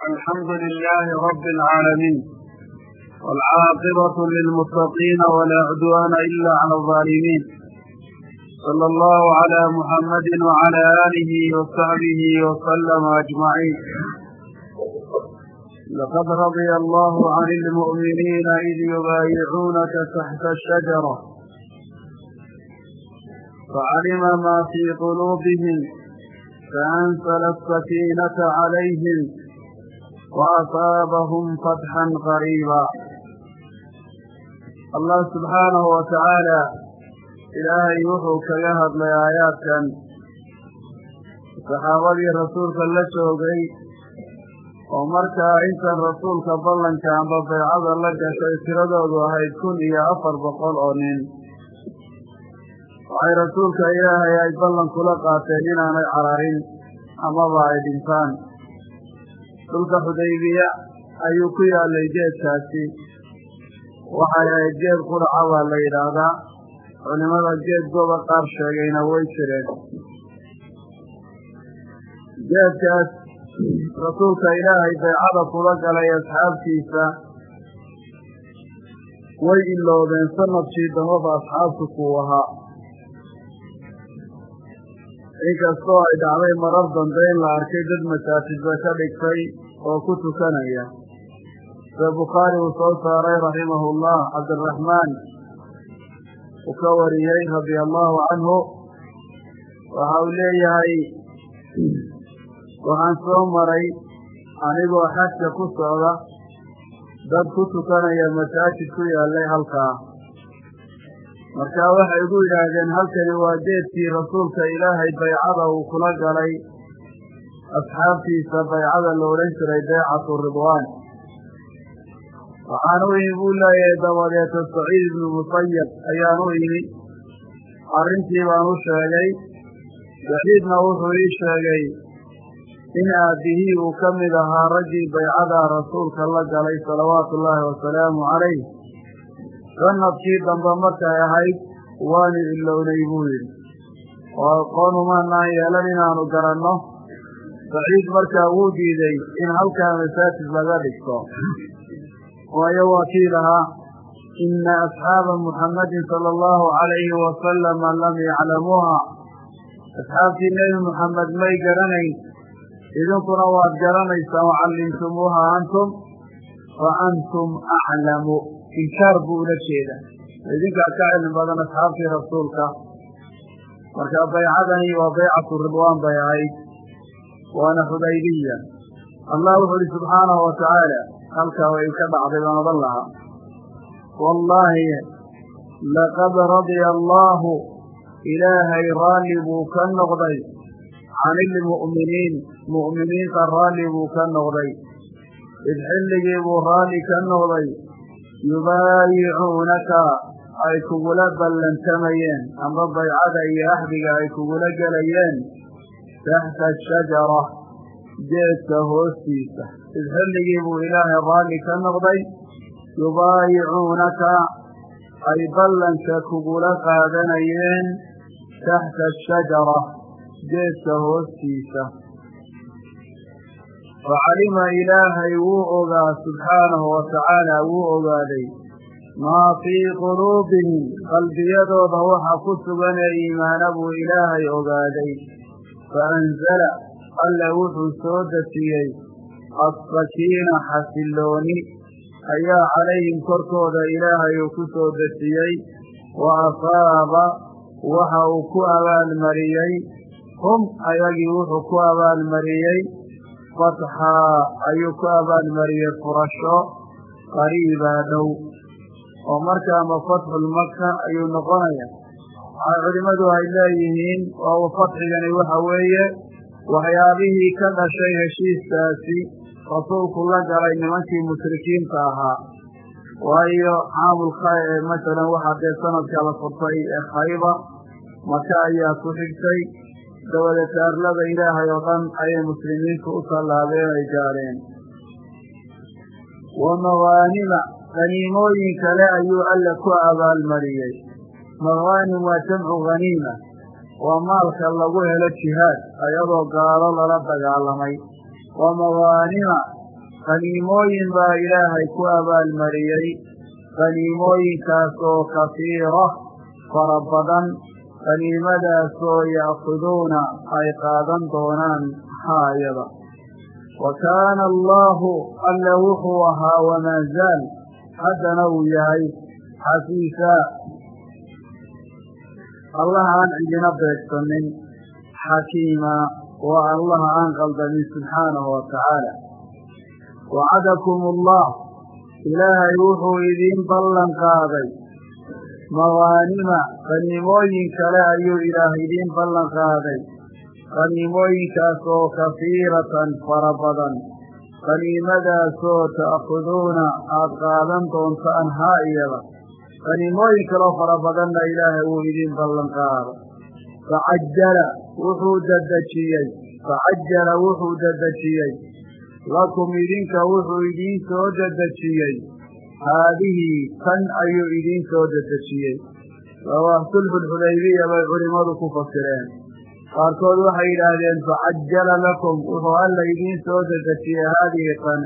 الحمد لله رب العالمين والعاقبة للمتقين ولا عدوان إلا على الظالمين صلى الله على محمد وعلى آله وصحبه وسلم أجمعين لقد رضي الله عن المؤمنين إذ يبايعونك تحت الشجرة فعلم ما في قلوبهم فأنزل السكينة عليهم وأصابهم فتحا قريبا الله سبحانه وتعالى ilaahay wuxuu kaga hadlay aayaadkan saxaabadii rasuulka la joogay oo markaa intan rasuulka ballanka amba baycada la gashay tiradoodu ahayd kun iyo afar boqol oo nin waxay rasuulka ilaahay ay ballan kula qaateen inaanay cararin amaba ay dhintaan dhulka xudaybiya ayuu ku yaalay geedkaasi. Waxay ahayd geed quraca baa la yidhaahdaa. Culimada geed goba qaar sheegayna way jireen. Geedkaas rasuulka ilaahay baycada kula galay asxaabtiisa. Way iloobeen sannadkii dambaba asxaabtu kuu ahaa inkastoo ay dhacday marar dambe in la arkay dad masaajidba ka dhigtay oo ku tukanaya. Sida bukhaari uu soo saaray raximahullah cabdiraxmaan uu ka wariyey radia allahu canhu waxa uu leeyahay waxaan soo maray anigoo xajka ku socda dad ku tukanaya masaajid ku yaallay halkaa markaa waxay igu yidhaahdeen halkani waa geedkii rasuulka ilaahay baycada uu kula galay. Asxaabtiisa baycada la odhan jiray baycatu ridwaan. Waxaan u imi buu leeyahay dabadeeta saciid ibnu musayab ayaan u imi arrintii baan u sheegay saciidna wuxuu ii sheegay in aabbihii uu ka mid ahaa raggii baycada rasuulka la galay salawaatu ullaahi wasalaamu calayh sannadkii dambe markay ahayd waanu ilownay buu yidhi. Oo aqoon umaanaan yeelan inaanu garanno. Saciid markaa wuu diiday in halkaa masaajid laga dhigto. Waayo waa kii lahaa ina asxaaba muxammadin sala allahu calayhi wasalama lam yaclamuuha asxaabtii nebi muxamed may garanayn. Idinkuna waad garanaysaan wacallimtumuuha antum fa antum aclamu inkaar buu ula jeeda idinkaa ka cilmi badan asxaabtii rasuulka. Marka baycadani waa baycatu ridwaan bay ahayd. Waana xudaybiya allah wuxu uhi subxaanahu watacaala halkaa way ka dhacday baan odhan lahaa. Wallaahi laqad radia allaahu ilaahay raalli buu ka noqday. Can ilmu'miniin mu'miniinta raalli buu ka noqday. Id xilligii buu raalli ka noqday yubaayicuunaka ay kugula ballantamayeen amba baycada iyo axdiga ay kugula gelayeen taxta ashajara geedka hoostiisa id xilligii buu ilaahay raalli ka noqday yubaayicuunaka ay ballanka kugula qaadanayeen taxta ashajara geedka hoostiisa facalima ilaahay wuu ogaa subxaanahu watacaala wuu ogaaday. Maa fii quluubihim qalbiyadooda waxa ku sugan ee iimaana buu ilaahay ogaaday. Faanzala alla wuxuu soo dejiyey assakiina xasillooni ayaa calayhim korkooda ilaahay uu ku soo dejiyey wa asaaba waxa uu ku abaalmariyey hum ayagii wuxuu ku abaalmariyey fatxaa ayuu ku abaalmariyey furasho qariibaa dhow oo markaama fatxulmaka ayuu noqonaya culimmadu ay leeyihiin oo fatxigani waxa weeye waxyaabihii ka dhashay heshiiskaasi rasuulku la galay nimankii mushrikiinta ahaa waayo caamulka ee masalan waxaa dee sanadka la furtay ee khayba maka ayaa ku xigtay dabadeed taarlada ilaahay oo dhan ayay muslimiintu u tallaabeen ay gaadheen wa mawaanima haniimooyin kale ayuu alle ku abaalmariyey. Mawaanim waa jamcu haniima waa maalka lagu helo jihaad ayadoo gaalo lala dagaalamay. Wa mawaanima qaniimooyin baa ilaahay ku abaalmariyey. Qaniimooyinkaas oo kafiira fara badan qaniimadaasoo ya'khuduuna ay qaadan doonaan haayada. Wa kaana allaahu alle wuxuu ahaa wamaa zaal. Haddana uu yahay xafiisa. Allaha aan cidina beegsanin xakiima waa allaha aan qaldamin subxaanahu wa tacaala. Wacadakum allah ilaahay wuxuu idiin ballan qaaday maqaanima qaniimooyin kale ayuu ilaah idiin ballan qaaday. Qaniimooyinkaas oo kafiiratan fara badan. Qaniimadaasoo ta'khuduuna aada qaadan doontaan haa iyada. Qaniimooyin kaloo fara badanna ilaahay wuu idiin ballan qaaday. Facajala wuxuu dadejiyey facajala wuxuu dadejiyey lakum idinka wuxuu idiin soo dedejiyey haadihi tan ayuu idiin soo dedejiyey. Waa sulxulxudaybiya bay culimmadu ku fasireen. Qaarkood waxay yidhaahdeen facajala lakum wuxuu alla idiin soo dedejiyey haadihi tan.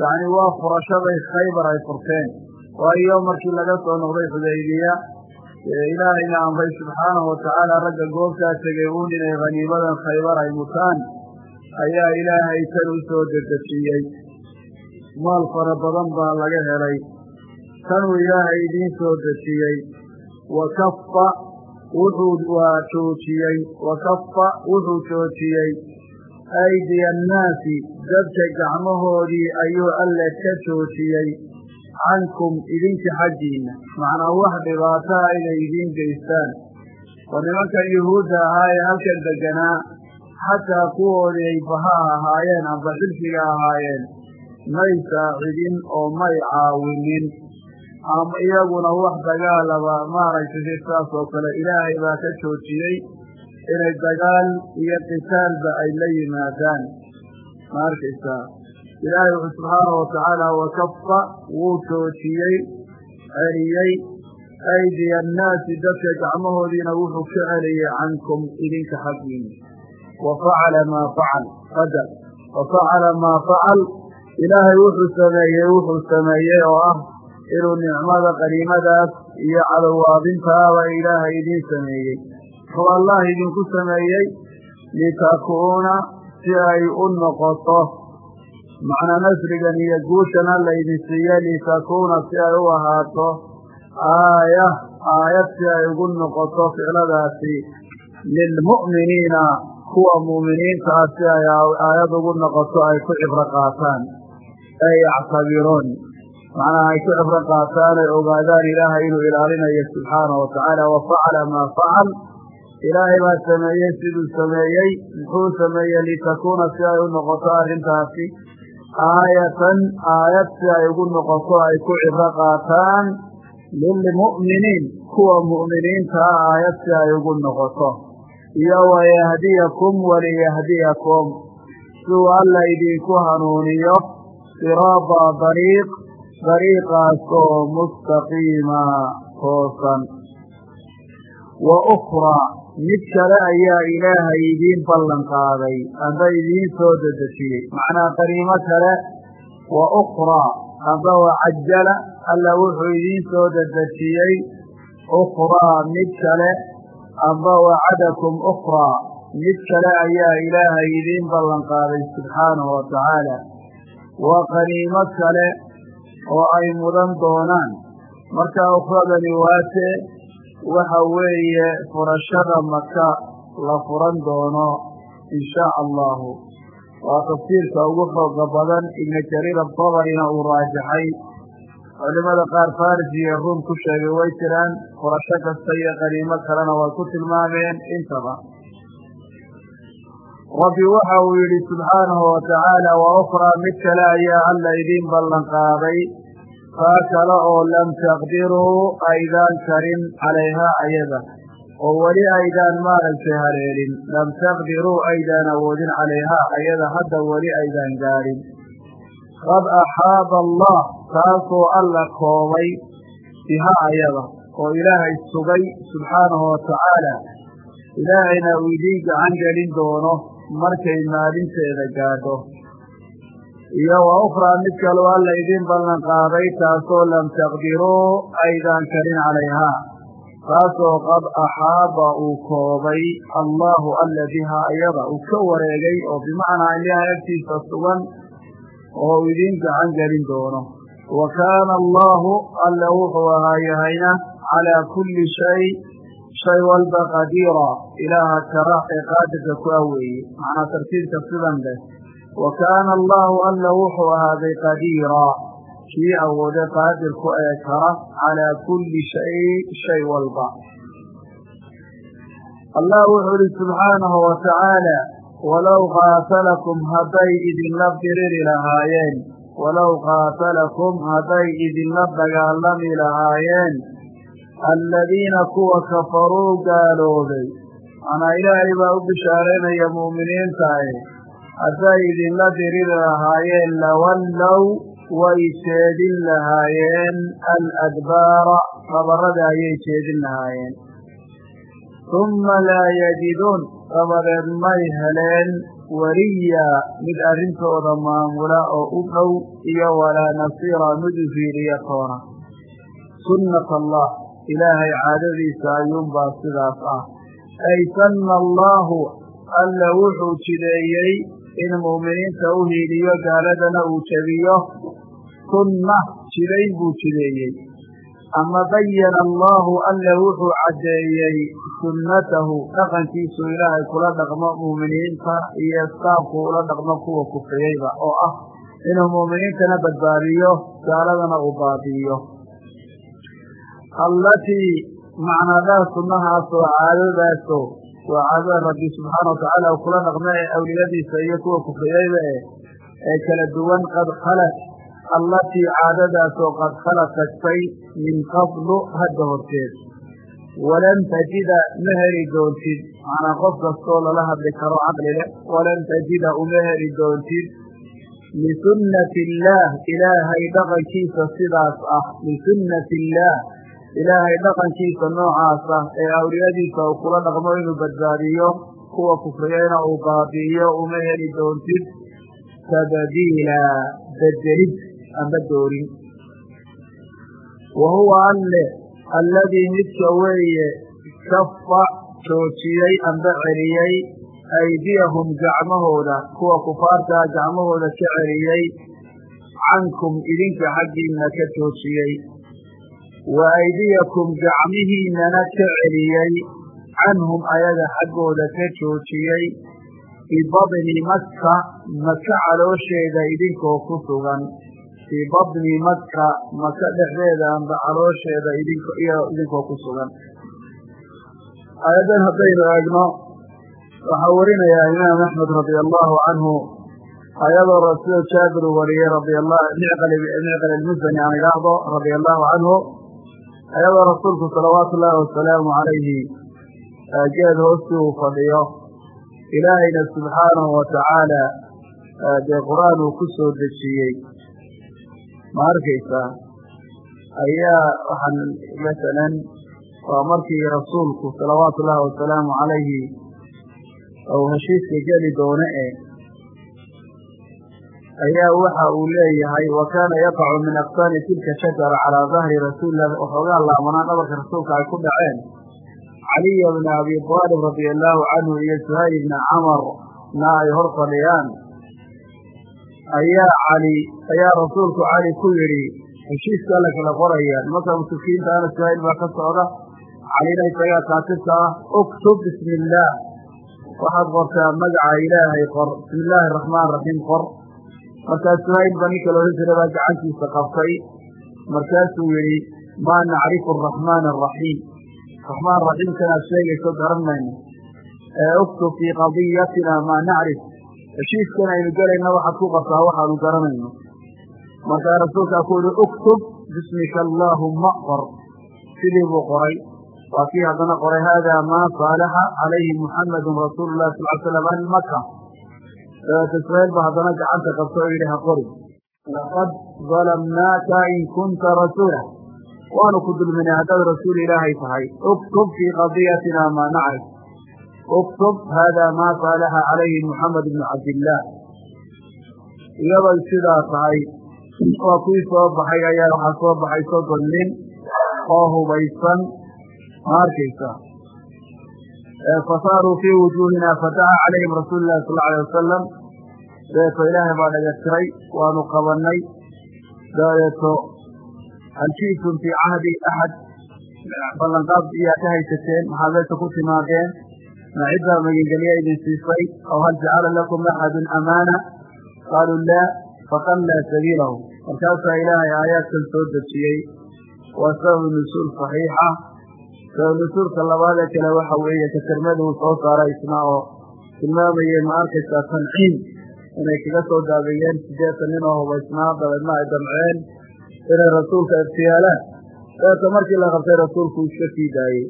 Yacni waa furashaday khaybar ay furteen. Waayo markii laga soo noqday xudaybiya ilaahayna amray subxaanahu watacaala ragga goobtaa tegay uun inay khaniimadan khaybar ay mutaan. Ayaa ilaahay tan u soo dedejiyey maal fara badan baa laga helay. Tanuu ilaahay idiin soo dejiyey. Wa kafa wuxuu waa joojiyey wa kafa wuxuu joojiyey aydiya annaasi dadka gacmahoodii ayuu alle ka joojiyey cankum idinka xaggiinna. Macnaa wax dhibaataa inay idiin geystaan. Oo nimankan yuhuudda ahaa ee halkan deganaa xataa kuwoodii ay bahaa ahaayeen amba xilfiga ahaayeen may saacidin oo may caawinin. Ama iyaguna wax dagaalaba maaragtay si saas oo kale ilaahay baa ka joojiyey inay dagaal iyo qitaalba ay la yimaadaan. Ma arkaysaa ilaahay wuxuu subxaanahu watacaala wakafa wuu joojiyey celiyey. Aydiya annaasi dadka gacmahoodiina wuxuu ka celiyey cankum idinka xaggiina wa facala maa facal qadar wa facala maa facal ilaahay wuxuu sameeyey wuxuu sameeyey oo ah inuu nicmada qaniimadaas iyo cadowaabintaaba ilaahay idiin sameeyey. Wuxuu allah idinku sameeyey litakuuna si ay u noqoto. Macnaa nasrigan iyo guushana laydin siiye litakuuna si ay u ahaato. Aaya aayad si ay ugu noqoto ficladaasi. Lilmu'miniina kuwa mu'miniintaa si ay aayad ugu noqoto ay ku cibro qaataan ay yactabiruun macnaha ay ku cibro qaataan ay ogaadaan ilaahay inuu ilaalinayo subxaanahu watacaala wa facala maa facal ilaahay baa sameeyey siduu sameeyey muxuu sameeyey litakuuna si ay u noqoto arrintaasi. Aayatan aayad si ay ugu noqoto ay ku cibro qaataan. Lilmu'miniin kuwa mu'miniintaa aayad si ay ugu noqoto. Iyo wayahdiyakum waliyahdiyakum siduu alla idinku hanuuniyo siraada dariiq dariiqaas oo mustaqiima toosan wa ukhraa mid kale ayaa ilaahay idiin ballan qaaday amba idiin soo dedejiyey macnaa qaniimo kale wa ukhraa amba wacajala alla wuxuu idiin soo dedejiyey ukhraa mid kale amba wacadakum ukhraa mid kale ayaa ilaahay idiin ballan qaaday subxaanahu wa tacaala waa qaniimo kale oo ay mudan doonaan markaa ukhradani waatee waxa weeye furashada maka la furan doono in shaa allahu waa tafsiirka ugu xooga badan ibnu jariir adabarina uu raajaxay culimada qaar faris iyo ruum ku sheegay way jiraan furasho kasta iyo qaniimo kalena way ku tilmaameen intaba rabbi waxa uu yidhi subxaanahu watacaala wa ukhraa mid kale ayaa alla idiin ballan qaaday taa kale oo lam taqdiruu aydaan karin calayhaa ayada. Oo weli aydaan maaragtay haleelin lam taqdiruu aydaan awoodin calayhaa ayada hadda weli aydaan gaadhin qad axaaba allah taasoo alla koobay biha ayada oo ilaahay sugay subxaanahu watacaala ilaahayna uu idiin gacan gelin doono markay maalinteeda gaadho. Iyo wa ukhraa mid kaloo alla idin ballan qaaday taasoo lam taqdiruu aydaan karin calayhaa taasoo qad axaaba uu koobay allaahu alla bihaa iyada uu ka wareegay oo bimacnaa ilahay agtiisa sugan oo uu idiin gacan gelin doono. Wa kaana allaahu alla wuxuu ahaa yahayna calaa kulli shay shay walba qadiira ilaaha ee qaadirka ku aweeye macnaa tartiibka sidan leh wa kaana allaahu alla wuxuu ahaaday qadiira kii awoode qaadirku ee kara calaa kulli shay shay walba allah wuxuu ihi subxaanahu wa walow qaatalakum hadday idinla diriri lahaayeen walow qaatalakum hadday idinla dagaalami lahaayeen aladiina kuwa kafaruu gaaloobay manaa ilaahay baa u bishaaraynaya mu'miniintae hadday idinla diriri lahaayeen lawallow way jeedin lahaayeen aladbaara qabarada ayay jeedin lahaayeen humma laa yajiduun dabadeed may heleen weliya mid arrintooda maamula oo u dhow iyo walaa nasiira mid u fiiriya toona ilaahay caadadiisa ayuunbaa sidaas ah. Ay sanna allaahu alla wuxuu jideeyey in mu'miniinta u hiiliyo gaaladana uu jebiyo. Sunna jidayn buu jideeyey. Ama bayana allaahu alla wuxuu caddeeyey sunnatahu dhaqankiisu ilaahay kula dhaqmo mu'miniinta iyo saabku ula dhaqmo kuwa kufriyeyba oo ah inuu mu'miniintana badbaadiyo gaaladana uu baabi'iyo allatii macnadaa sunnahaasoo caadadaasoo waa caadada rabbi subxaana watacaala uu kula dhaqmo ee awliyadiisa iyo kuwa kufriyeyba e ee kala duwan qad khalat allatii caadadaasoo qad khala tagtay min qablu hadda horteed. Walan tajida ma heli doontid. Macnaa qof kastoo lala hadli karo caqli leh walan tajida uma heli doontid. Lisunnati illaah ilaahay dhaqankiisa sidaas ah. Lisunnati illaah ilaahay dhaqankiisa noocaas ah ee awliyadiisa uu kula dhaqmo inuu badbaadiyo kuwa kufriyeyna uu baabi'iyo uma heli doontid tabdiila bedelid amba doorin. Wa huwa alle alladii midka weeye kafa joojiyey amba celiyey aydiyahum gacmahooda kuwa kufaartaa gacmahooda ka celiyey cankum idinka xaggiinna ka joojiyey wa aydiyakum gacmihiinnana ka celiyey canhum ayaga xaggooda ka joojiyey bibadni maka maka caloosheeda idinkoo ku sugan. Fii badni maka maka dhexdeeda amba caloosheeda idinkoo ku sugan. Aayadan haddaynu eegno waxaa warinayaa imaam axmed radia allahu canhu ayadoo rasuul jaabir wariyey radiamicqal ilmusani aan idhaahdo radia allahu canhu ayadoo rasuulku salawaatu ullaahi wasalaamu calayhi geed hoostii uu fadhiyo ilaahayna subxaanahu watacaala dee qur'aan uu ku soo dejiyey. Ma arkaysaa? Ayaa waxaan masalan waa markii rasuulku salawaatu ullaahi wasalaamu calayhi ou heshiiska geli doone e ayaa waxa uu leeyahay wa kaana yaqacu min aqsaani tilka shajara calaa dahri rasuulilah waxoogaa laamanaan dhabarka rasuulka ay ku dhaceen. Caliya bna abi aalib radia allaahu canhu iyo suhayl ibna camar na ay hor fadhiyaan. Ayaa cali ayaa rasuulku cali ku yidhi heshiiska alla kala qoraya. Nimanka mushrikiintaana suhayl baa ka socda. Calina isagaa kaatibka ah uktub bismi illaah waxaad qortaa magaca ilaahay qor bismi illaahi araxmaan raxiim qor markaa suhayl ba ninka loola jira baa gacantiisa qabtay. Markaasuu yidhi maa nacrifu araxmaana araxiim raxmaan raxiimkanaad sheegayso garan mayno. Ee uktub fii qadiyatina maa nacrif. Heshiiskan aynu gelayna waxaad ku qabtaa waxaanu garanayno. Markaa rasuulkaa ku yihi uktub bismika allaahumma qor. Sidii buu qoray. Waa kii haddana qoray haadaa maa saalaxa calayhi muxamedun rasuulu lahi sal l slam ahli maka dabeete suhayl ba haddana gacanta qabta oo yidhi ha qori. Laqad dalamnaaka in kunta rasuula. Waanu ku dulminay haddaad rasuul ilaahay tahay. Uktub fii qadiyatina maa nacrif. Uktub haadaa maa saalaxa calayhi muxamed bnu cabdillaah iyadoo sidaa tahay waa kuwii soo baxay ayaa waxaa soo baxay soddon nin oo hubaysan. Ma arkaysa fasaaruu fii wujuuhina fadaca calayhim rasuulu lahi sal alay wasalam dabeeto ilaahay baa dhagatiray waanu qabanay dabeeto hal ji'tum fii cahdi axad ballanqaad iyaa ka haysateen maxaad meesha ku timaadeen ma ciddaa magangelya idin siisay aw hal jacala lakum axadun amaana qaaluu laa faqallaa sabiilahu markaasaa ilaahay aayaadkan soo dejiyey waa sababu nusuul saxiixa nusuulka labaadee kale waxa weeye ka tirmada uu soo saaray isna oo tilmaamayey ma arkaysaa tanciim inay kaga soo daabeeyeen sideetan nin oo hubaysnaa dabeedna ay damceen inay rasuulka iftiyaalaan dabeeta markii la qabtay rasuulku iska sii daayey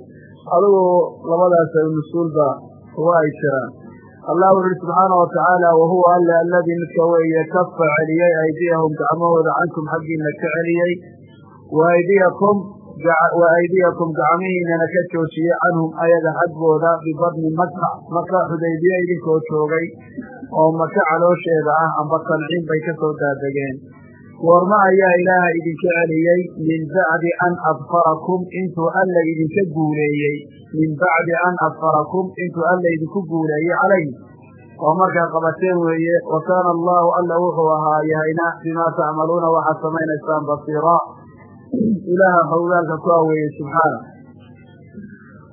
adigu labadaas nusuulba uga ay jiraan allah wuxu uhi subxaana wa tacaala wahuwa alle alladii midka weeye kafa celiyey aydiyahum gacmahooda cankum xaggiina ka celiyey wa aydiyakum wa aydiyakum gacmihiinana ka joojiyey canhum ayaga xaggooda bibadni maka maka xudaybiye idinkoo joogay oo maka caloosheeda ah amba tanciin bay ka soo daadegeen goorma ayaa ilaaha idinka celiyey min bacdi an adfarakum intuu alla idinka guuleeyey min bacdi an adfarakum intuu alla idinku guuleeyey calayh oo markaa qabateen weeye wa kaana allahu alla wuxuu ahaa yahayna bimaa tacmaluuna waxaad samaynaysaan basiira ilaaha howgaalka ku aweeyey subxaana.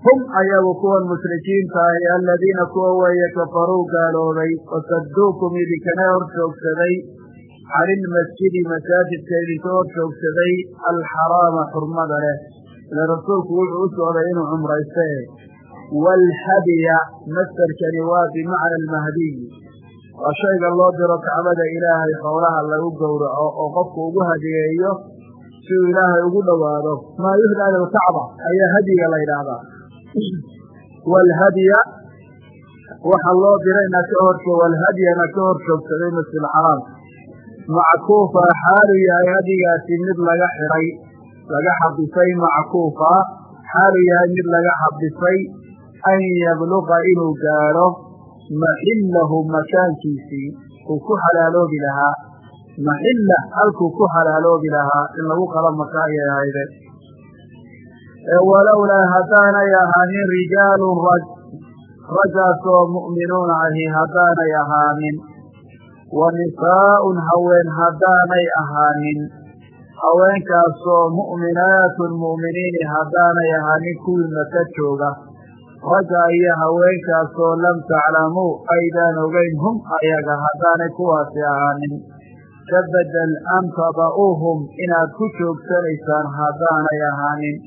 Hum ayagu kuwan mushrikiinta ahi aladiina kuwa weeye kafaruu gaaloobay wasadduukum idinkana hor joogsaday cani ilmasjidi masaajidka idinka hor joogsaday alxaraama xurmada leh. Ile rasuulku wuxuu u socday inuu cumrayste waalhadiya mastarkani waa bimacna almahdiy. Waa shayga loo diro kacbada ilaahay xoolaha lagu gowraco oo qofku ugu hadiyeeyo si uu ilaahay ugu dhowaado maa yuhdaa lilkacba ayaa hadiga la yidhaahdaa. Waalhadiya waxa loo dirayna ka hor waalhadyana ka hor joogsaday masjid xaraam mackuufa xaalu yahay hadigaasi mid laga xidhay laga xabisay mackuufa xaalu yahay mid laga xabisay an yabluqa inuu gaadho maxillahu makaankiisii uu ku xalaaloobi lahaa maxilla halkuu ku xalaaloobi lahaa in lagu qalo maka ayay ahayde walowlaa haddaanay ahaanin rijaalun rag raggaasoo mu'minuuna ahi haddaanay ahaanin. Wa nisaa'un haween haddaanay ahaanin. Haweenkaasoo mu'minaatun mu'miniini haddaanay ahaanin kuwii maka jooga. Ragga iyo haweenkaasoo lam taclamuu aydaan ogeyn hum ayaga haddaanay kuwaasi ahaanin ka bedel an tada'uuhum inaad ku joogsanaysaan haddaanay ahaanin.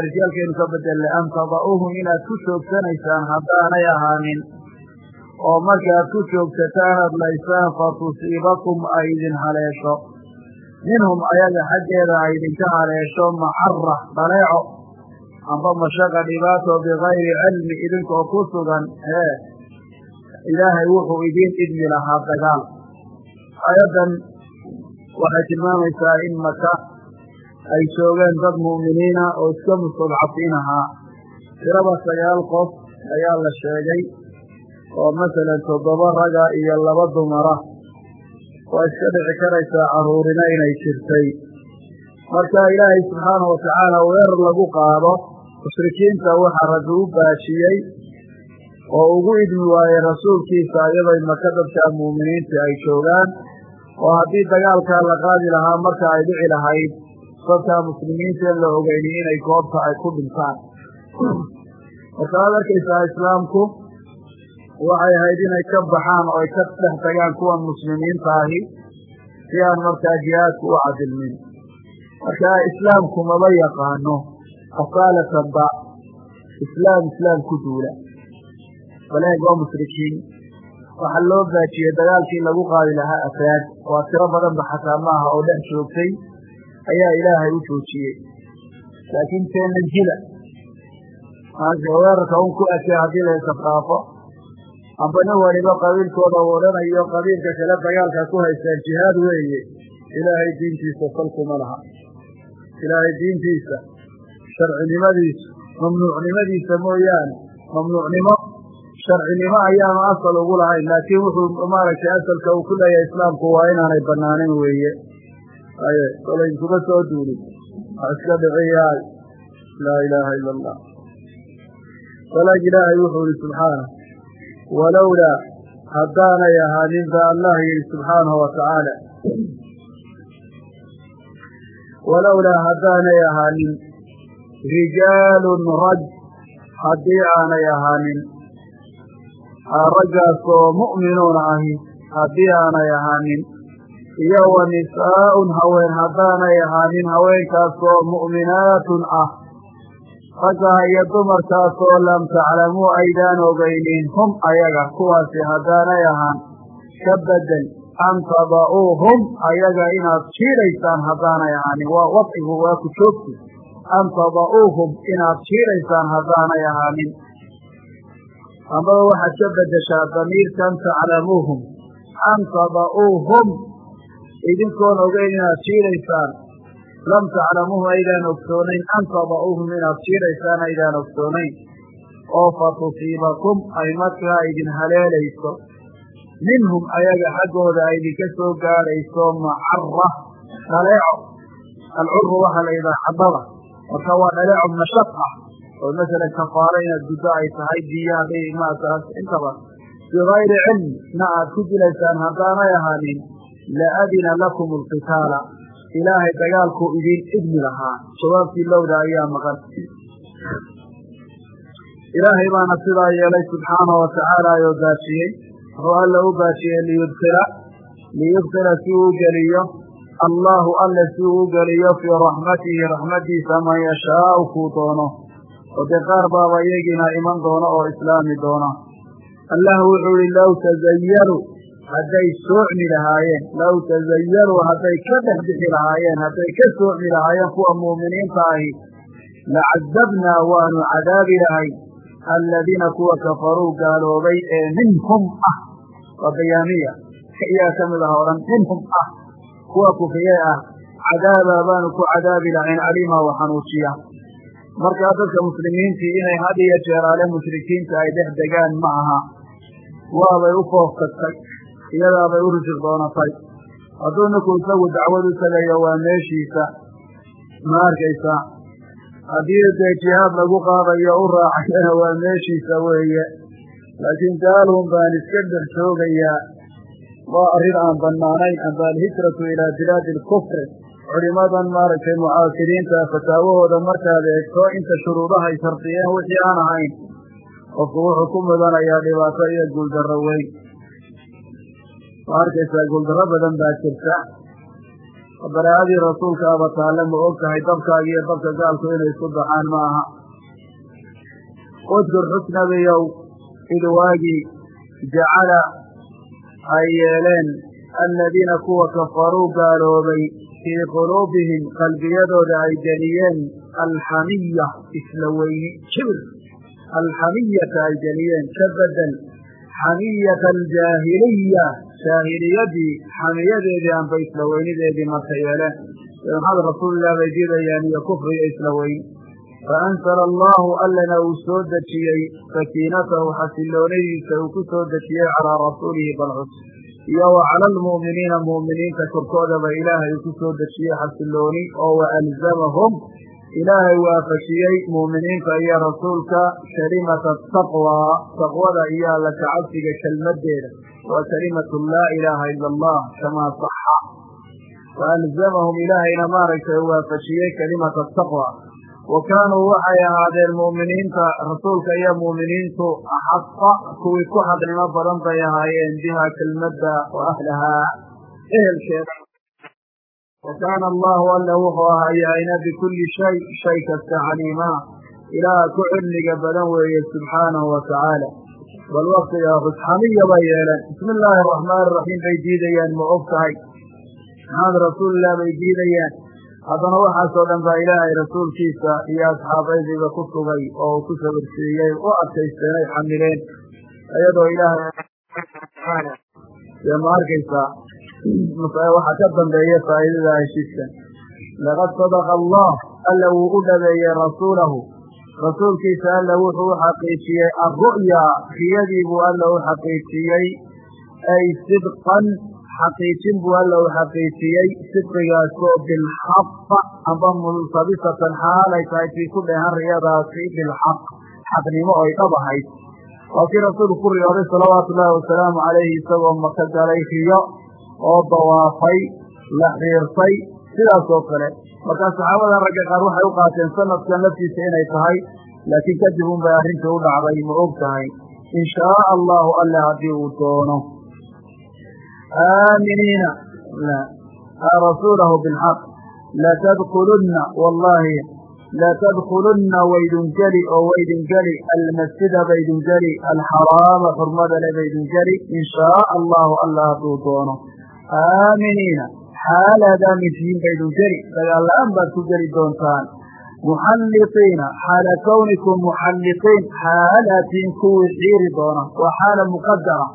Arjaalkeenu ka bedelle an tada'uuhum inaad ku joogsanaysaan haddaanay ahaanin. Oo markaad ku joogsataan adlaysaan fa tusiibakum ay idin haleesho. Minhum ayaga xaggeeda ay idinka haleesho macara dhaleeco amba mashaqa dhibaato bikayri cilmi idinkoo ku sugan ee ilaahay wuxuu idiin idmi lahaa dagaal aayaddan waxay tilmaamaysaa in maka ay joogeen dad mu'miniina oo iska mustadcafiin ahaa tiraba sagaal qof ayaa la sheegay oo masalan toddoba raga iyo laba dumara. Waa iska dhici karaysaa carruurina inay jirtay. Marka ilaahay subxaanahu watacaala weerar lagu qaado mushrikiinta waxaa rabbi u baashiyey oo ugu idmi waayey rasuulkiisa iyadoo maka dadkaa mu'miniinta ay joogaan oo haddii dagaalkaa la qaadi lahaa marka ay dhici lahayd dadkaa muslimiinta in la ogeyni inay goobta ay ku dhintaan. Marka waad arkaysaa islaamku waxay ahayd inay ka baxaan oo ay ka dhex tagaan kuwan muslimiinta ahi si aan markaa jihaadku u cadilmin marka islaamku maba yaqaano asaalatan ba islaam islaam ku duula baleeg waa mushrikiin. Waxaa loo baajiyey dagaalkii lagu qaadi lahaa afraad. Waa tiro badanba xataa maaha oo dhex joogtay ayaa ilaahay u joojiyey laakiin teena jila weerarka un ku eke haddii la isafraafo amba nin waliba qabiilkooda u qabiilka kale dagaalka ku haystaan jihaad weeye. Ilaahay diintiisa salkuma laha. Ilaahay diintiisa sharcinimadiisa mamnuucnimadiisa mooyaane mamnuucnimo sharcinimo ayaanu asal ugu lahayn laakiin wuxuu maaragtay asalka uu ku leeyahay islaamku waa inaanay banaanin weeye. Aye kolay kuma soo duulin. Wax iska dhiciyaay laa ilaaha ila allah walag ilaahay wuxuu yihi subxaana walowlaa haddaanay ahaanin ba allah yihi subxaanahu watacaala walowlaa haddaanay ahaanin rijaalun rag haddii aanay ahaanin raggaasoo mu'minuuna ahi haddii aanay ahaanin iyo wa nisaa'un haween haddaanay ahaanin haweenkaasoo mu'minaatun ah. Raggaha iyo dumarkaasoo lam taclamuu aydaan ogeynin hum ayaga kuwaasi haddaanay ahaan ka bedel an tada'uuhum ayaga inaad jiidaysaan haddaanay ahaanin. Waa wadcigu waa ku joogti an tada'uuhum inaad jiidaysaan haddaanay ahaanin amaba waxaad ka bedeshaa damiirkan taclamuuhum an tada'uuhum idinkoon ogeyn inaad jiidaysaan lam taclamuuhum aydaan ogsoonayn an tada'uuhum inaad jiidaysaan aydaan ogsoonayn oo fa tusiibakum ay markaa idin haleelayso. Minhum ayaga xaggooda ay idinka soo gaadhayso macara dhaleeco. Alcuru waxaa la yidhaha cadada marka waa dhaleeco mashaqa oo masalan kafaaro inaad guddo ay tahay diya hadday maataas intaba bigayri cilm na aad ku dilaysaan haddaanay ahaanin la adina lakum alqitaala. Ilaahay dagaalkuu idin idmi lahaa. Jawaabtii lowda ayaa maqan. Ilaahay baana sidaa yeelay subxaanahu watacaala oo baajiyey wuxuu alla u baajiyey liyudkila liyudkila si uu geliyo. Allahu alle si uu geliyo fii raxmatihi raxmadiisa man yashaau kuu doono oo dee qaar baaba iyagiina iman doono oo islaami doona. Allah wuxuu ihi low tazayaru hadday soocmi lahaayeen. Low tazayaru hadday ka dhex bixi lahaayeen. Hadday ka soocmi lahaayeen kuwa muuminiinta ahi. Lacadabnaa waanu cadaabi lahay. Aladiina kuwa kafaruu gaaloobay ee minhum ah. Waa bayaamiya iyaa ka mid ah o dhan minhum ah. Kuwa kufiye ah. Cadaabaa baanu ku cadaabi lahayn alimaa wa xanuujiya markaa dadka muslimiintii inay had iyo jeeraale mushrikiinta ay dhex degaan ma aha. Waabay u fooftatay iyadaabay u rusuq doonatay. Hadduu ninku isagu dacwad u tagayo waa meeshiisa ma arkaysaa haddii dee jihaad lagu qaadayo u raacayana waa meeshiisa weeye. Laakiin gaalun baan iska dhex joogayaa. Waa arrin aan bannaanayn amba alhijratu ilaa bilaadi alkufri culimadan maaragtay mucaasiriinta fataawahooda markaad eegto inta shuruudahay shardiyeen wixii aan ahayn qofku wuxuu ku mudanayaa dhibaato iyo guuldarro weyn. Ma arkaysaa guuldarro badan baa jirta. Baraa'adii rasuulka aba taalle ma og tahay dabkaaga iyo dabka gaalku inay isku baxaan ma aha. Udkur xusnabiyow id jacala ay yeeleen aladiina kuwa kafaruu gaaloobay fii quluubihim qalbiyadooda ay geliyeen alxamiya isla weyni jibir alxamiyata ay geliyeen ka bedel xamiyata aljaahiliya jaahiliyadii xamiyadeedii amba isla weynideedii marka yeeleen maxamed rasuulilah bay diidayaan iyo kufri iyo isla weyn faanzala allahu allana uu soo dejiyey sakiinatahu xasiloonadiisa uu ku soo dejiyey calaa rasuulihi balcus iyo wa cala almu'miniina mu'miniinta korkoodaba ilaahay ku soo dejiyey xasilooni oo wa alzamahum ilaahay waafajiyey mu'miniinta iyo rasuulka kalimata taqwaa taqwada iyo alla kacabsiga kelmadeeda waa kalimatu laa ilaaha ila allah kamaa saxa. Wa alzamahum ilaahayna maaragtay waafajiyey kalimata taqwa wa kaanuu waxay ahaadeen mu'miniinta rasuulka iyo mu'miniintu axaqa kuwii ku xaqnimo badan bay ahaayeen biha kelmadda wa ahlahaa ehelkeeda wa allahu alla wuxuu ahayayna bikulli shay shay kasta caliima ilaaha ku cilmiga badan weeye subxaanahu wa bal waktigaa xusxamiya bay yeeleen bismi illaahi araxmaani araxiim bay diidayaan ma og tahay maxamed rasuulilah bay diidayaan haddana waxaasoo dhan baa ilaahay rasuulkiisa iyo asxaabaydiiba ku sugay oo ku sabirsiiyey u adkaysteen ay xamileen iyadoo ilaahay dee ma arkaysaa? Waxaa ka dambeeya faa'idada heshiiskan laqad sadaqa allah alla wuu u dhabeeyey rasuulahu. Rasuulkiisa alla wuxuu u xaqiijiyey alru'ya riyadii buu alla u xaqiijiyey ay sidqan xaqiijin buu alla u xaqiijiyey sidqigaasoo bilxaqa amba multabisatan xaalay tahay tii ku dheehan riyadaasi bilxaq xaqnimo oy dhab ahayd. Waa kii rasuulku ku riyooday salawaatu ullaahi wasalaamu calayhi isagoo maka galay riyo oo dawaafay la xiirtay sidaas oo kale. Markaa saxaabadan ragga qaar waxay u qaateen sanadkan laftiisa inay tahay laakiin kadib un bay arrintii u dhacday ma og tahay. In shaaa allahu alle haddii uu doono aaminiina rasuulahu bilxaq latadkulunna wallahi latadkulunna waydungeli oo waydingeli almasjida baydingeli alxaraama xurmada le baydingeli in shaaa allahu alla hadduu doono aaminiina xaalaad aamintihiin baydungeli dagaalla-aan baad ku geli doontaan muxalliqiina xaala kawnikum muxalliqiin xaalaatiin kuwii xiiri doona waa xaala muqadara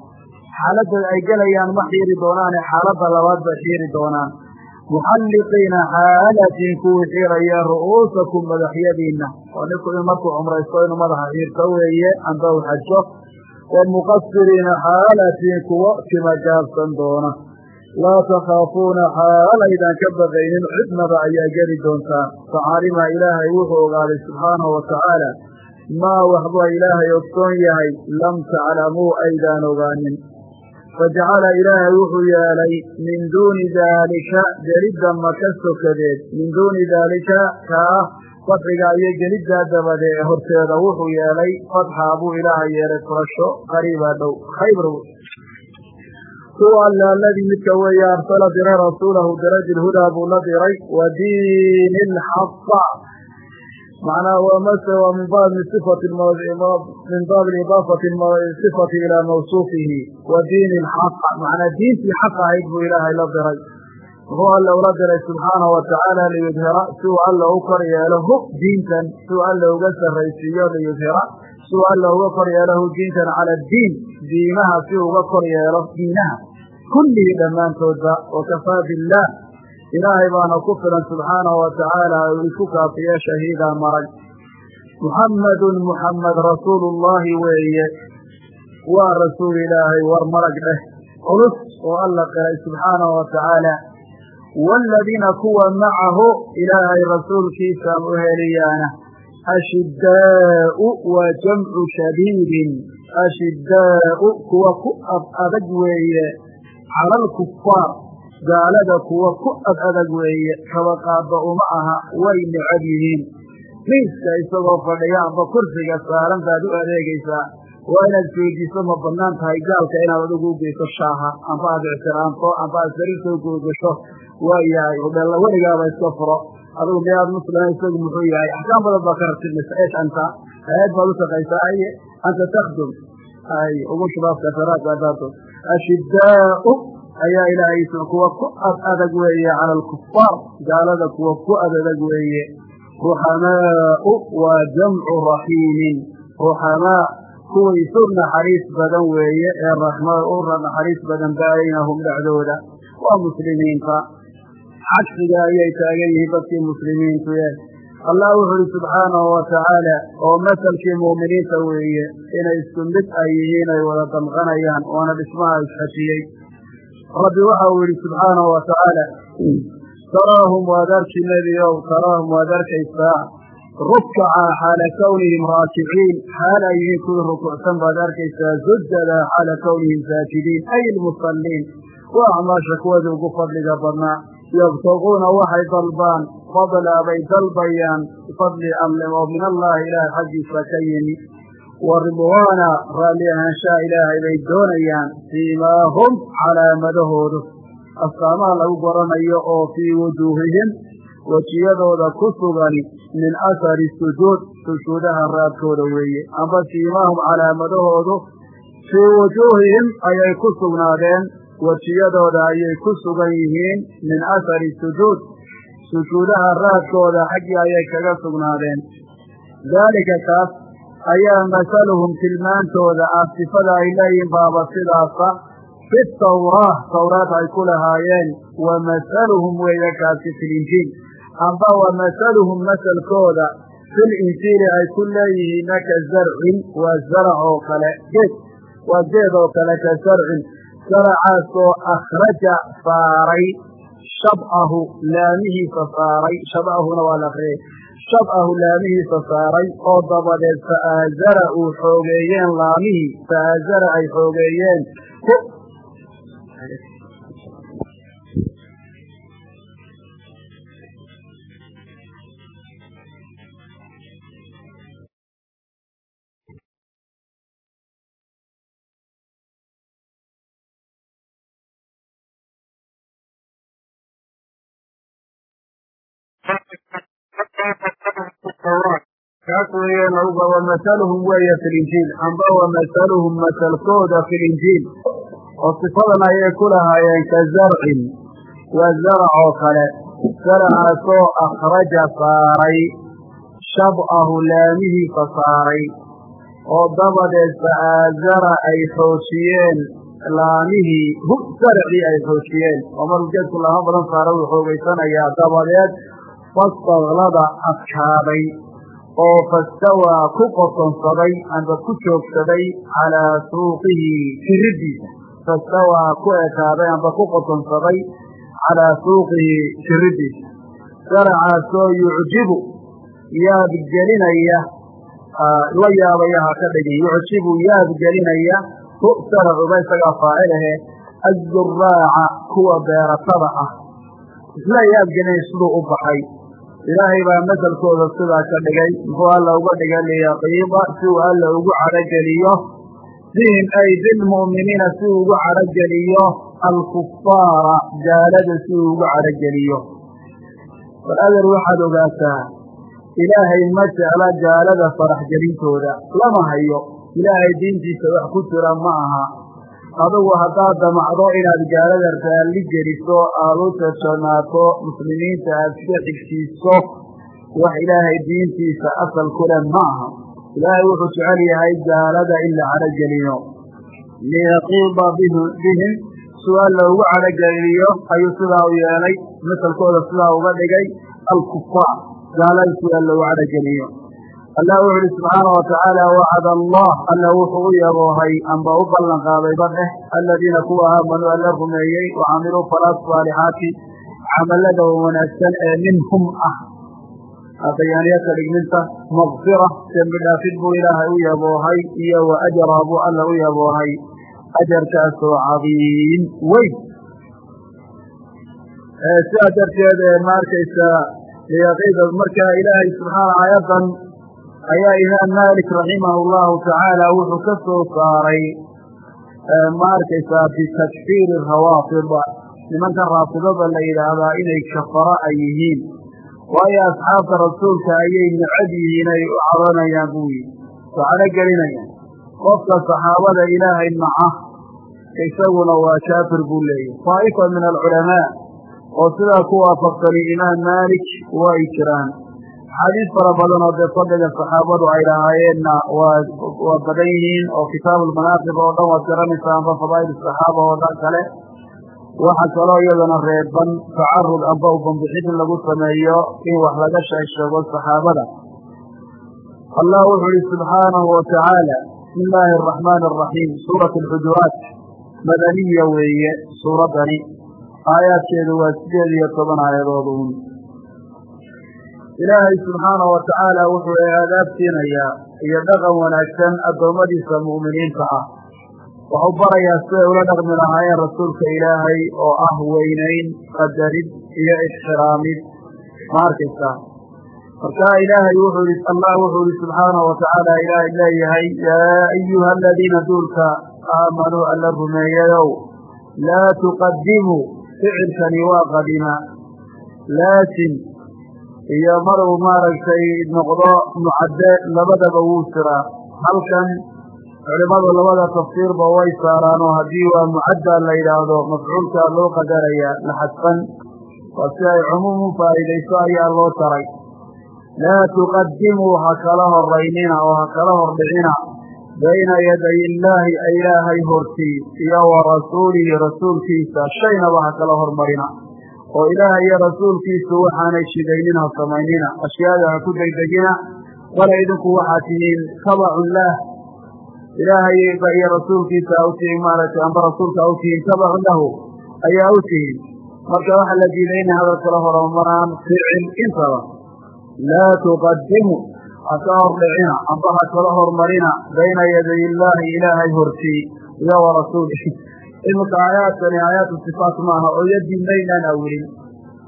xaaladda ay gelayaan ma xiiri doonaane xaaladda labaad bay xiiri doonaan. Muxalliqiina xaalatiin kuwii xiiraya ru'uusakum madaxyadiinna. Oo ninku in markuu cumraysto inuu madaxa xiirto weeye u xajo wa muqasiriina xaalatiin kuwo tima gaabsan doona. Laa takhaafuuna xaalaydaan ka baqaynin cidnaba ayaa geli doontaan facalima ilaahay wuxuu ogaaday subxaanahu watacaala maa waxba ilaahay ogsoon yahay lam taclamuu aydaan ogaanin fajacala ilaahay wuxuu yeelay min duuni daalika gelidda maka sokadeed min duuni daalika kaa fadxiga iyo geliddaa dabadee horteeda wuxuu yeelay fadxaa buu ilaahay yeelay furasho qariibaa dhow khaybar kuwa alle alladii midka weeye arsala diray rasuulahu diraji lhudaa buu la diray wa diini lxaqa macnaha waa mase waa min baabi idaafati sifati ilaa mawsuufihi wa diini lxaq macnaa diintii xaq ahayd buu ilaahay la diray muxuu alle ula diray subxaanahu watacaala liyudhira si uu alla u kor yeelo hu diintan si uu alla uga sarraysiiyo liyudhira si uu alla uga kor yeelo hu diintan cala diin diimaha si uga kor yeelo diinaha kullihii dhammaantoodba wakafaa billaah ilaahay baana ku filan subxaanahu watacaala uu isku kaafiye shahiidaa marag. Muxammadun muxammed rasuulu llaahi weeye. Waa rasuul ilaahay war marag dheh culus oo alla qiray subxaanahu watacaala waaladiina kuwa macahu ilaahay rasuulkiisa u heliyaana. Ashiddaa'u waa jamcu shadiidin. Ashiddaa'u kuwa ku ad adag weeye. Cala alkufaar gaalada kuwa ku ad adag weeye kabaqaadba uma aha way necab yihiin. Miiska isagoo fadhiya amba kursiga saaran baad u adeegaysaa waa inaad joojiso ma bannaan tahay gaalka inaad adigu u geyso shaaha amba aad ictiraamto amba aad sariirtoo googasho waa yahay udhella weligaaba iska furo. Adigu miyaad muslima isagu muxuu yahay? Axkaam badan baa ka ratibmaysa eesh anta? Hay'ad baad u shaqaysaa? Aye anta takdum ay ugu shubaabka faraadka daartood ashiddaau ayaa ilaahay kuwa ku ad adag weeye cala alkufaar gaalada kuwa ku ad adag weeye ruxamaau waa jamcu raxiimin ruxamaa kuwa isu naxariis badan weeye ee raxmada u naxariis badan baynahum dhexdooda waa muslimiinta. Cagsiga ayay taagan yihiin dadkii muslimiintu e allah wuxu uhi subxaanahu watacaala oo masalkii mu'miniinta weeye inay isku mid ay yihiin ay wada damqanayaan oona dhismaha isxajiyey rabbi waxa uu yihi subxaanahu watacaala taraahum waad arki nebiow taraahum waad arkaysaa rukacaa xaala kawnihim raakiciin xaal ay yihiin kuwii rukucsan baad arkaysaa sujada xaala kawnihim saajidiin ay lmusalliin waa acmaasha kuwadii ugu fadliga badnaa. Yabtaguuna waxay dalbaan fadlaa bay dalbayaan fadli alle oo min allahi ilaahay xaggiisa ka yimi wa ridwaana raalli ahaanshaha ilaahay bay doonayaan siimaahum calaamadahoodu astaamaha lagu garanayo oo fii wujuuhihim wejiyadooda ku sugani min asari sujuud sujuudaha raadkooda weeye amba siimaahum calaamadahoodu fii wujuuhihim ayay ku sugnaadeen wejiyadooda ayay ku sugan yihiin min asari sujuud sujuudaha raadkooda xaggii ayay kaga sugnaadeen daalika kaas ayaa masaluhum tilmaantooda ah sifada ay leeyihiin baaba sidaasa fi tawraah tawraad ay ku lahaayeen wa masaluhum weeye kaasi filinjiil amba wa masaluhum masalkooda fil injiili ay ku leeyihiinna ka zarcin waa zarac oo kale geed. Waa geed oo kale ka zarcin zaracaasoo akhraja saaray shab'ahu laamihiisa saaray shab'ahuna waa la akriyay shab'ahu laamihiisa saaray oo dabadeed fa'aazara uu xoogeeyeen laamihii fa'aazara ay xoogeeyeen kaas weeyaan awga wamasaluhum weeye fi linjiil amba wamasaluhum masalkooda fi linjiil oo sifadan ayay ku lahaayeen ka zarcin waa zarac oo kale. Zaracaasoo akhraja saaray shab'ahu laamihiisa saaray. Oo dabadeed fa'aazara ay xoojiyeen laamihii hu zaracii ay xoojiyeen. Oo markuu geedku laamo badan saara wuu xoogaysanayaa dabadeed fastaklada adkaaday oo fastawaa ku qotonsaday amba ku joogsaday calaa suuqihi jiridiisa fastawaa ku ekaaday amba ku qotonsaday calaa suuqihi jiridiisa saracaasoo yucjibu yaabgelinaya la yaabaya ha ka dhigin. Yucjibu yaabgelinaya hu saracuba isagaa faacilahe azzuraaca kuwa beeratada ah. Isla yaabgelinaya siduu u baxay ilaahay baa masalkooda sidaa ka dhigay. Muxuu alla uga dhiga liyaqiiba si uu alla ugu cadhogeliyo bihim ay bilmu'miniina si uu ugu cadhogeliyo alkufaara gaalada si uu ugu cadhogeliyo bal adeer waxaad ogaataa ilaahay ma jecla gaalada faraxgelintooda lama hayo. Ilaahay diintiisa wax ku jira ma aha adugu haddaad damacdo inaad gaalada raalli geliso aada u jarjanaato muslimiinta aada iska xigsiiso wax ilaahay diintiisa asal kule ma aha. Ilaahay wuxuu jecel yahay gaalada in la cadhogeliyo liyaqiida bihim suu alla ugu cadhogeliyo ayuu sidaa u yeelay masalkooda sidaa uga dhigay alkufaar gaalada si alla ugu cadhogeliyo allah wuxu uhi subxaana watacaala wacada allah alla wuxuu u yaboohay amba u ballan qaaday badheh aladiina kuwa aamanuu alla rumeeyey wa camiluu falaa saalixaati camalada wanaagsan ee minhum ah. Bayaaniyata dhigminta makfira dembi dhaafid buu ilaahay u yaboohay iyo wa ajra buu alla u yaboohay. Ajarkaasoo cadiim weyn. Sidaa darteed ma arkaysa liyaqiida marka ilaahay subxaana aayadan ayaa imaam malik raximah llahu tacaala wuxuu ka soo saaray ma arkaysaa bitakfiiri rawaafid nimanka raafidada la yidhaahdaa inay kafara ay yihiin. Waayo asxaabta rasuulka ayay necab yihiin ay u cabanayaan buu yihi oo cadho gelinayaan qofka saxaabada ilaahay maca isaguna waa kaafir buu leeyahy daa'ifa min alculamaa oo sidaa ku waafaqsani imaam maalik way jiraan axaadiis fara badan oo dee fadliga saxaabadu ay lahaayeenna waa badan yihiin oo kitaabu lmanaaqib oo dhan waad garanaysaa amba fadaa'il saxaaba oo dhan kale waxa kaloo iyadana reeban tacarud amba in lagu sameeyo in wax laga sheegsheego saxaabada allah wuxuu ihi subxaanahu watacaala bismi illaahi araxmaani araxiim suurat alxujuraat madaniya weeye suuraddani aayaadkeedu waa sideed iyo toban aayadood uun ilaahay subxaanahu watacaala wuxuu aadaabsiinayaa iyo dhaqan wanaagsan addoommadiisa mu'miniinta ah. Wuxuu barayaa siday ula dhaqmi lahaayeen rasuulka ilaahay oo ah weynayn qadarid iyo ixtiraamid. Ma arkaysaa marka ilaahay wuxuu i allah wuxuu ihi subxaanahu watacaala ilaahay leeyahay yaa ayuha aladiina duulka aamanuu alla rumeeyayow laa tuqadimuu ficilkani waa qadima. Laakin iyo maruu maaragtay noqdo mucadde labadaba wuu jiraa halkan culimadu labada tafsiirba way saaraan oo haddii waa mucadda la yidhaahdo mafcuulkaa loo qadarayaa la xadfan. Waa si ay cumuum u faa'iidayso ayaa loo taray. Laa tuqadimuu ha kala horaynina oo ha kala hordhicina bayna yaday illaahi ilaahay hortii iyo wa rasuulihi rasuulkiisa shaynaba ha kala hormarina oo ilaahay iyo rasuulkiisu waxaanay shidaynin ha samaynina ashyaada ha ku degdegina wala idinku waxaad tihiin tabacullaah ilaahay iyo rasuulkiisa u tihiin maaragtay amba rasuulka u tihiin tabacun lahu ayaa u marka waxaa la diiday inay hadalkala horumaraan ficil intaba laa tuqadimu ha ka hordhicina amba ha kala hormarina bayna yaday illaahi ilaahay hortii iyo wa rasuulih iminka aayaadkani aayaatu sifaat maaha oo yadii maynaan awilin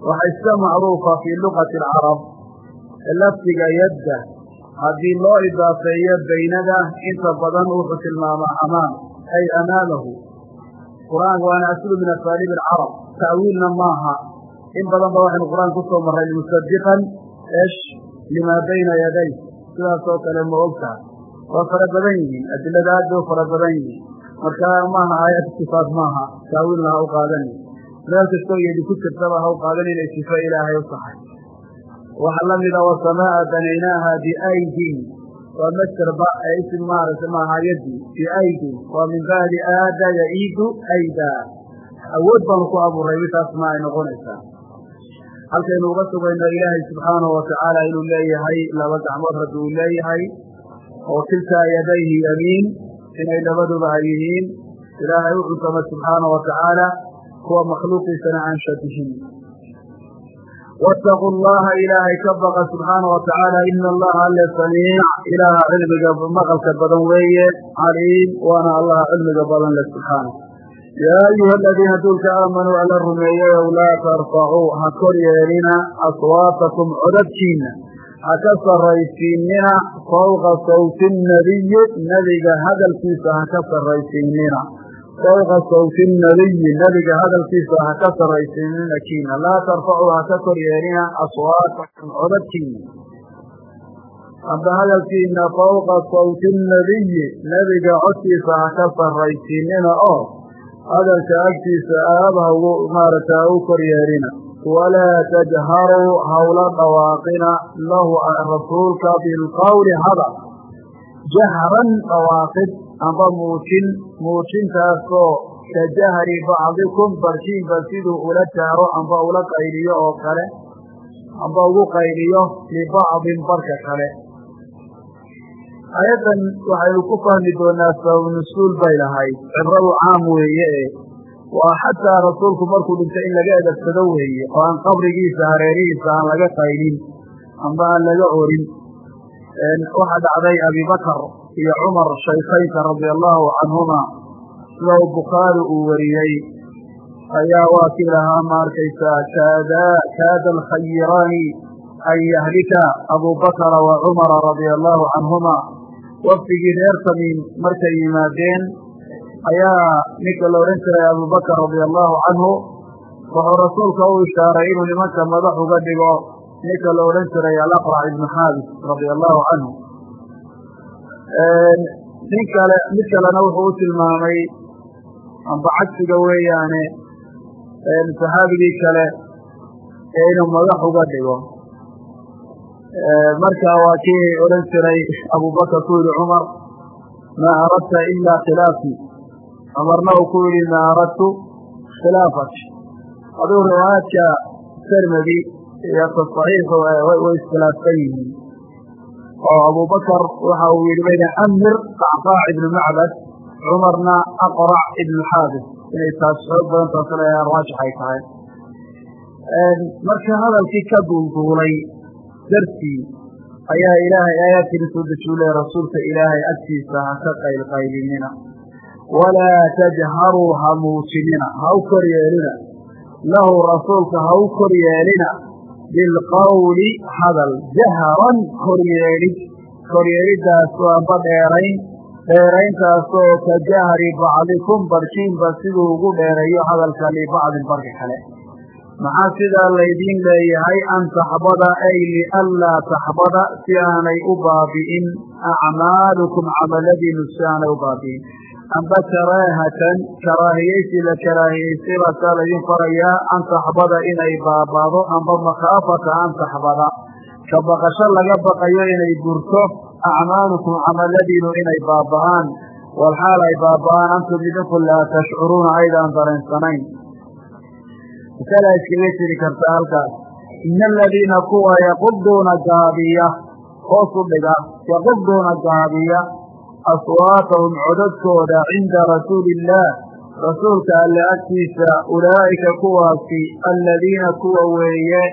waxa iska macruufa fii luqati alcarab lafdiga yadda haddii loo idaafeeyo baynada inta badan wuxuu tilmaamaa amaam ay amaamahu qur'aanka waana aslu min asaaliib alcarab ta'wiilna maaha in badan ba waxaynu qur'aanka ku soo marray musadiqan esh limaa bayna yaday. Sidaasoo kale ma ogtaha waa fara badan yihiin adilada aad bay u fara badan yihiin marka maaha aayad sifaat maaha. Taawiilna ha u qaadani. Meel kastoo yedi ku jirtaba ha u qaadan inay sifo ilaahay u tahay. Waxaa la mida wasamaa banaynaaha biaydin waa masderba ee isim maaragta maaha yadi biaydin waa min bacdi aada yaiidu aydaa awood baanu ku abuuray witaas ma ay noqonaysaa. Halkaynu uga sugayno ilaahay subxaanahu watacaala inuu leeyahay laba gacmood rabbi uu leeyahay. Oo tilkaa yadayhi yamiin inay labaduba ay yihiin ilaahay u cuntama subxaanahu watacaala kuwa makhluuqiisana aan shabihin waataquu allaha ilaahay ka baqa subxaana watacaala ina allaha alle samiic. Ilaaha cilmiga maqalka badan weeye caliim waana allaha cilmiga badan le subxaana yaa ayuha aladiina duulka aamanuu alla rumeeyayow laa tarfacuu ha kor yeelina aswaatakum codadkiina ha ka sarraysiinina fawqa sawti nabiyi nebiga hadalkiisa ha ka sarraysiinina. Fawqa sawti nabiyi nebiga hadalkiisa ha ka sarraysiinina kiina. Laa tarfacuu ha ka kor yeelina aswaatakum codadkiina amba hadalkiina fawqa sawti nabiyi nebiga codkiisa ha ka oo hadalka agtiisa aaba maaragta ha u kor yeelina walaa tajharuu hawla dhawaaqina lahu rasuulka bilqowli hadal jahran dhawaaqid amba muujin muujintaasoo ka jahri bacdikum barkiinba siduu ula jahro amba ula qayliyo oo kale amba ugu qayliyo libacdin barka kale ayaddan waxaynu ku fahmi doonaa sabab nusuul bay lahayd cibradu caam weeye waa xataa rasuulku markuu dhintay in laga edagsado weeye oo aan qabrigiisa hareerihiisa aan laga qaylin amba aan laga orin waxaa dhacday abibakar iyo cumar shaykhaynka radia allahu canhuma. Sida uu bukhaari uu wariyey ayaa waa kii lahaa ma arkaysaa kaada alkhayiraani an yahlika abubakara wa cumara radia allahu canhuma. Wafdigii reer tamiim markay yimaadeen ayaa ninka la odhan jiray abubakar radia allahu canhu wuxuu rasuulka u ishaaray inuu nimanka madax uga dhigo ninka la odhan jiray alaqrac ibnu xaabis radia allahu canhu nin kale mid kalena wuxuu u tilmaamay amba cagsiga weeyaane saxaabigii kale ee inuu madax uga dhigo. Marka waa kii odhan jiray abubakar ku yihi cumar maa aradta ilaa khilaafi cumarna uu ku yihi maa aradtu khilaafak. Aduu riwaayaadka termedi iyo tasaxiix way iskhilaafsan yihiin. Oo abubakar waxa uu yihi bayna amir qacqaac ibnu macbad cumarna aqrac ibnu xaabis. Inay taas xoog badan taasina raajix ay tahay. Marka hadalkii ka duulduulay dartii ayaa ilaahay aayaadkiina soo dejiyu lehy rasuulka ilaahay agtiisa ha ka qaylqaylinina walaa tajharuu ha muujinina ha u kor yeelina lahu rasuulka ha u kor yeelina bilqawli hadal jahran koryeelid koryeelidaasoo amba dheerayn dheerayntaasoo ka jahri bacdikum barkiinba siduu ugu dheereeyo hadalka libacdin barka kale maxaa sidaa laydiin leeyahay an taxbada ay lianlaa taxbada si aanay u baabi'in acmaalukum camaladiinu si aanay u baabi'in amba karaahatan karaahiyeysi la karaahiyeystay baasaa laydin farayaa an taxbada inay baabaado amba makhaafata an taxbada ka baqasho laga baqayo inay burto acmaalukum camaladiinu inay baaba'aan. Walxaal ay baaba'aan antum idinku laa tashcuruuna aydaan dareensanayn masalaa iskaga jiri karta halkaas. Ina aladiina kuwa yaquduuna gaabiya hoos u dhiga yaqubduuna gaabiya aswaatahum codadkooda cinda rasuuli illaah rasuulka alle agtiisa ulaa'ika kuwaasi aladiina kuwa weeye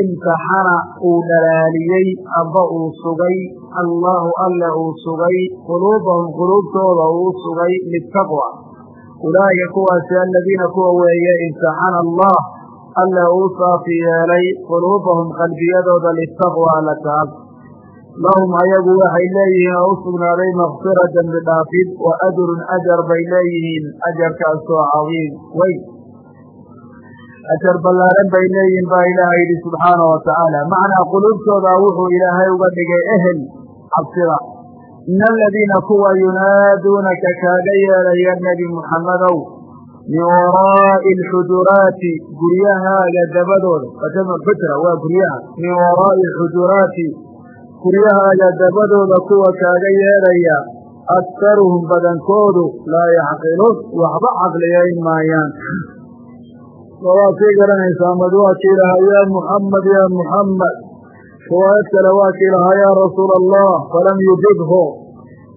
imtaxana uu dhalaaliyey amba uu sugay allaahu alle uu sugay quluubahum quluubtooda uu sugay litaqwa ulaa'ika kuwaasi aladiina kuwa weeye imtaxana allah alle uu saafi yeelay quluubahum qalbiyadooda litaqwa taab lahum ayagu waxay leeyihiin oo u sugnaaday makfira dembi dhaafid wa ajrun ajar bay leeyihiin ajarkaasoo cadiim weyn ajar ballaaran bay leeyihiin baa ilaahay yidhi subxaana wa tacaala macnaa quluubtooda wuxuu ilaahay uga dhigay ehel cabsida ina aladiina kuwa yunaaduunaka kaaga yeelaya nebi muxammadow min waraa'i alxujuraati guryahaaga dabadooda waa xutra waa guryaha min waraa'i alxujuraati guryahaaga dabadooda kuwa kaaga yeelaya aktaruhum badankoodu laa yaxqiluun waxba caqliyayn maayaan. Waad sii garanaysaa mad waa kii lahaa yaa muxamed yaa muxamed riwaayad kale waa kii lahaa yaa rasuula allah falam yujibhu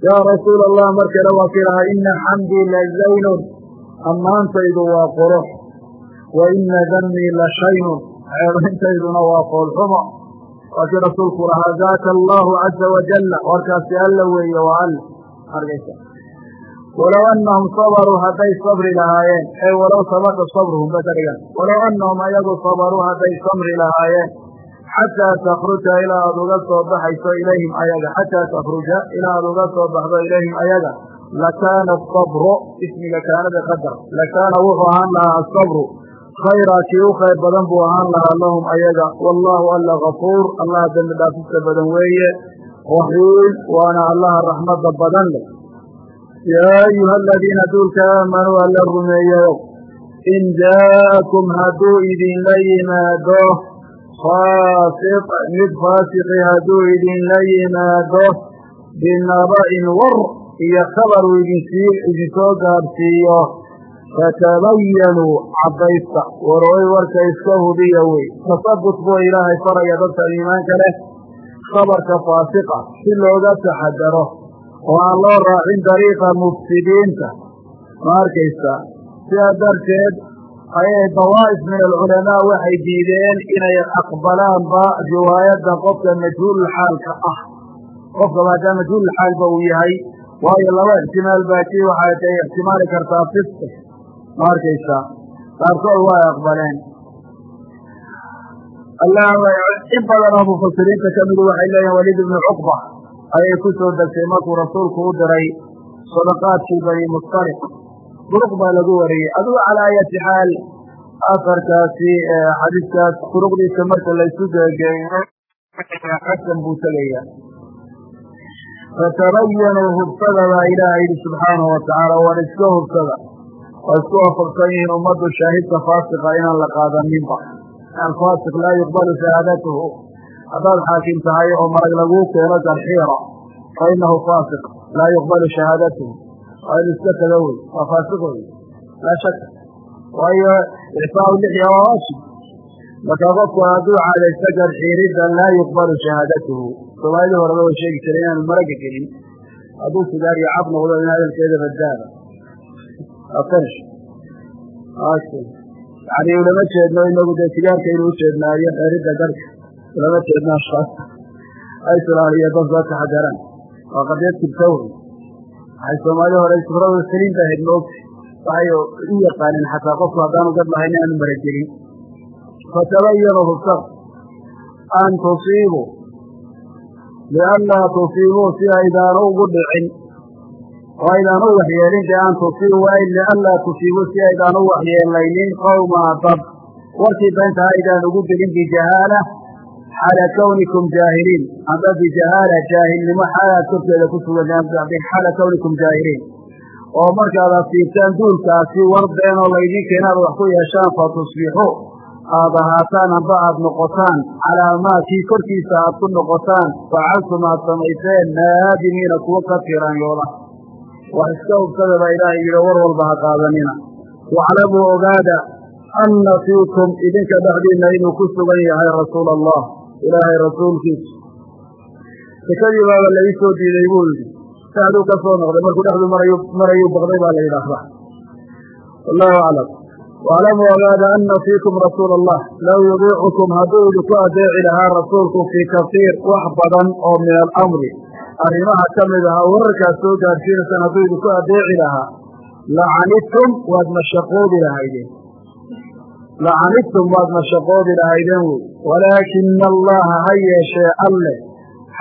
yaa rasuula allah mar kale waa kii lahaa ina xamdii la zaynun. Ammaantaydu waa qurux. Wa ina dannii la shaynun. Ceebayntayduna waa foolxumo waa kii rasuulku lahaa zaaka allahu caza wajalla warkaasi alla weeye waa alle argaysa. Walow anahum sabaruu hadday sabri lahaayeen. Ay walow sabata sabruhum ba ka dhigan. Walow anahum ayagu sabaruu hadday samri lahaayeen. Xataa takruja ilaa aada uga soo baxayso ilayhim ayaga. Xataa takruja ilaa aada uga soo baxdo ilayhim ayaga. Lakaana asabru ismiga kaanada qadar. Lakaana wuxuu ahaan lahaa asabru khayraa kii u khayr badan buu ahaan lahaa lahum ayaga. Wallaahu alla gafuur. Allaha dembi dhaafista badan weeye. Raxiim waana allaha raxmadda badan leh. Yaa ayuha aladiina duulka aamanuu alla rumeeyayo in jaa'akum hadduu idinla yimaado faasiq mid faasiqi hadduu idinla yimaado binaba'in war iyo khabar idinsii idin soo gaadhsiiyo fatabayanuu caddaysta warooy warka iska hubiya wey tasabut buu ilaahay faraya dadka iimaanka leh khabarka faasiqa si looga taxadaro oo aan loo raacin dariiqa mufsidiinta ma arkaysaa sidaa darteed ayay dawaa'if min alculamaa waxay diideen inay aqbalaanba riwaayadda qofka majhuululxaalka ah qofka maadaama majhuululxaalba uu yahay waayo laba ixtimaal baa kii waxay ixtimaali kartaa fisqi ma arkaysaa qaarkood way aqbaleen. In badan oo mufasiriinta ka midu waxay leeyihiin waliid ibnu cuqba ayay ku soo degtay markuu rasuulku u diray sadaqaadkii bani mustariq. Duruq baa lagu wariyey. Adugu calaa ayati xaal afarkaasi xadiiskaas duruqdiisa marka laysu geegeeyo xasan buu tegaya fatabayanuu hubsada baa ilaaha yidhi subxaanahu watacaala war iska hubsada waa isku waafaqsan yihiin ummaddu shaahidka faasiqa inaan la qaadaninba alfaasiq laa yuqbalu shahaadatuhu. Haddaad xaakim tahay oo marag laguu keeno garxiira fa inahu faasiq laa yuqbalu shahaadatuhu. Waa inu iska taga wey waa faasiq wey. Laa shaka waayo icsaau lixya waa waajib. Marka qofku hadduu caadaysto garxiiridda laa yuqbalu shahaadatuhu. Soomaalidii horeba way sheegi jiray inaanu maraga gelin. Hadduu sigaar iyo cab noqdo in hadalkeeda badbaada yani ulama jeedno inagu dee sigaarkaynu ujeednaayo xeeridda garhka ulama jeedno ashkaas ay sulaaliyo dad soo taxadaraan waa qadiyad wey. Waxay soomaalida hore subrada saliin ahayd maogta waxay u yaqaaneen xataa qofku haddaanu gad lahayn aanu maragelin fatabayanu hubsad an tusiibuu lianlaa tusiibuu si aydaanu ugu dhicin oo u waxyeelin dee an tusiibu waay lianlaa tusiibuu si aydaan u waxyeelaynin qowmaa dad warkii beenta aydaan ugu gelin bijahaala xaala kawnikum jaahiliin. Amba bijahaala jaahilnimo xaalaad korkeeda ku sugan xaala kawnikum jaahiliin. Oo markaad asiibtaan duulkaasi war been oo laydin keena ad wax ku yeeshaan fa tusbixuu aad ahaataan amba aad noqotaan calaa maa kii korkiisa aad ku noqotaan facaltum aad samayseen naadimiina kuwo ka tiraanyooda wax iska hubsada baa ilaahay yidhi war walba ha qaadanina. Waclamuu ogaada anna fiikum idinka dhexdiinna inuu ku sugan yahay rasuula allah ilaahay rasuulkiisa. Sekadii baaba laii soo diiday buu yidhi. Dhexduu ka soo noqday markuu marayu marayuu baqday baa la yidhaahdaa. Wallahu aclam. Waaclamuu ogaada ana fiikum rasuula allah low yudiicukum hadduu idinku adeeci lahaa rasuulku fii kasiir wax badan oo min alamri arrimaha ka mid ahaa wararkaas soo gaadhsiinaysaan hadduu idinku adeeci lahaa lacanidtum waad mashaqoobi lahaydeen. Lacanidtum waad mashaqoobi lahaydeen wey walaakina allaha ha yeeshee alleh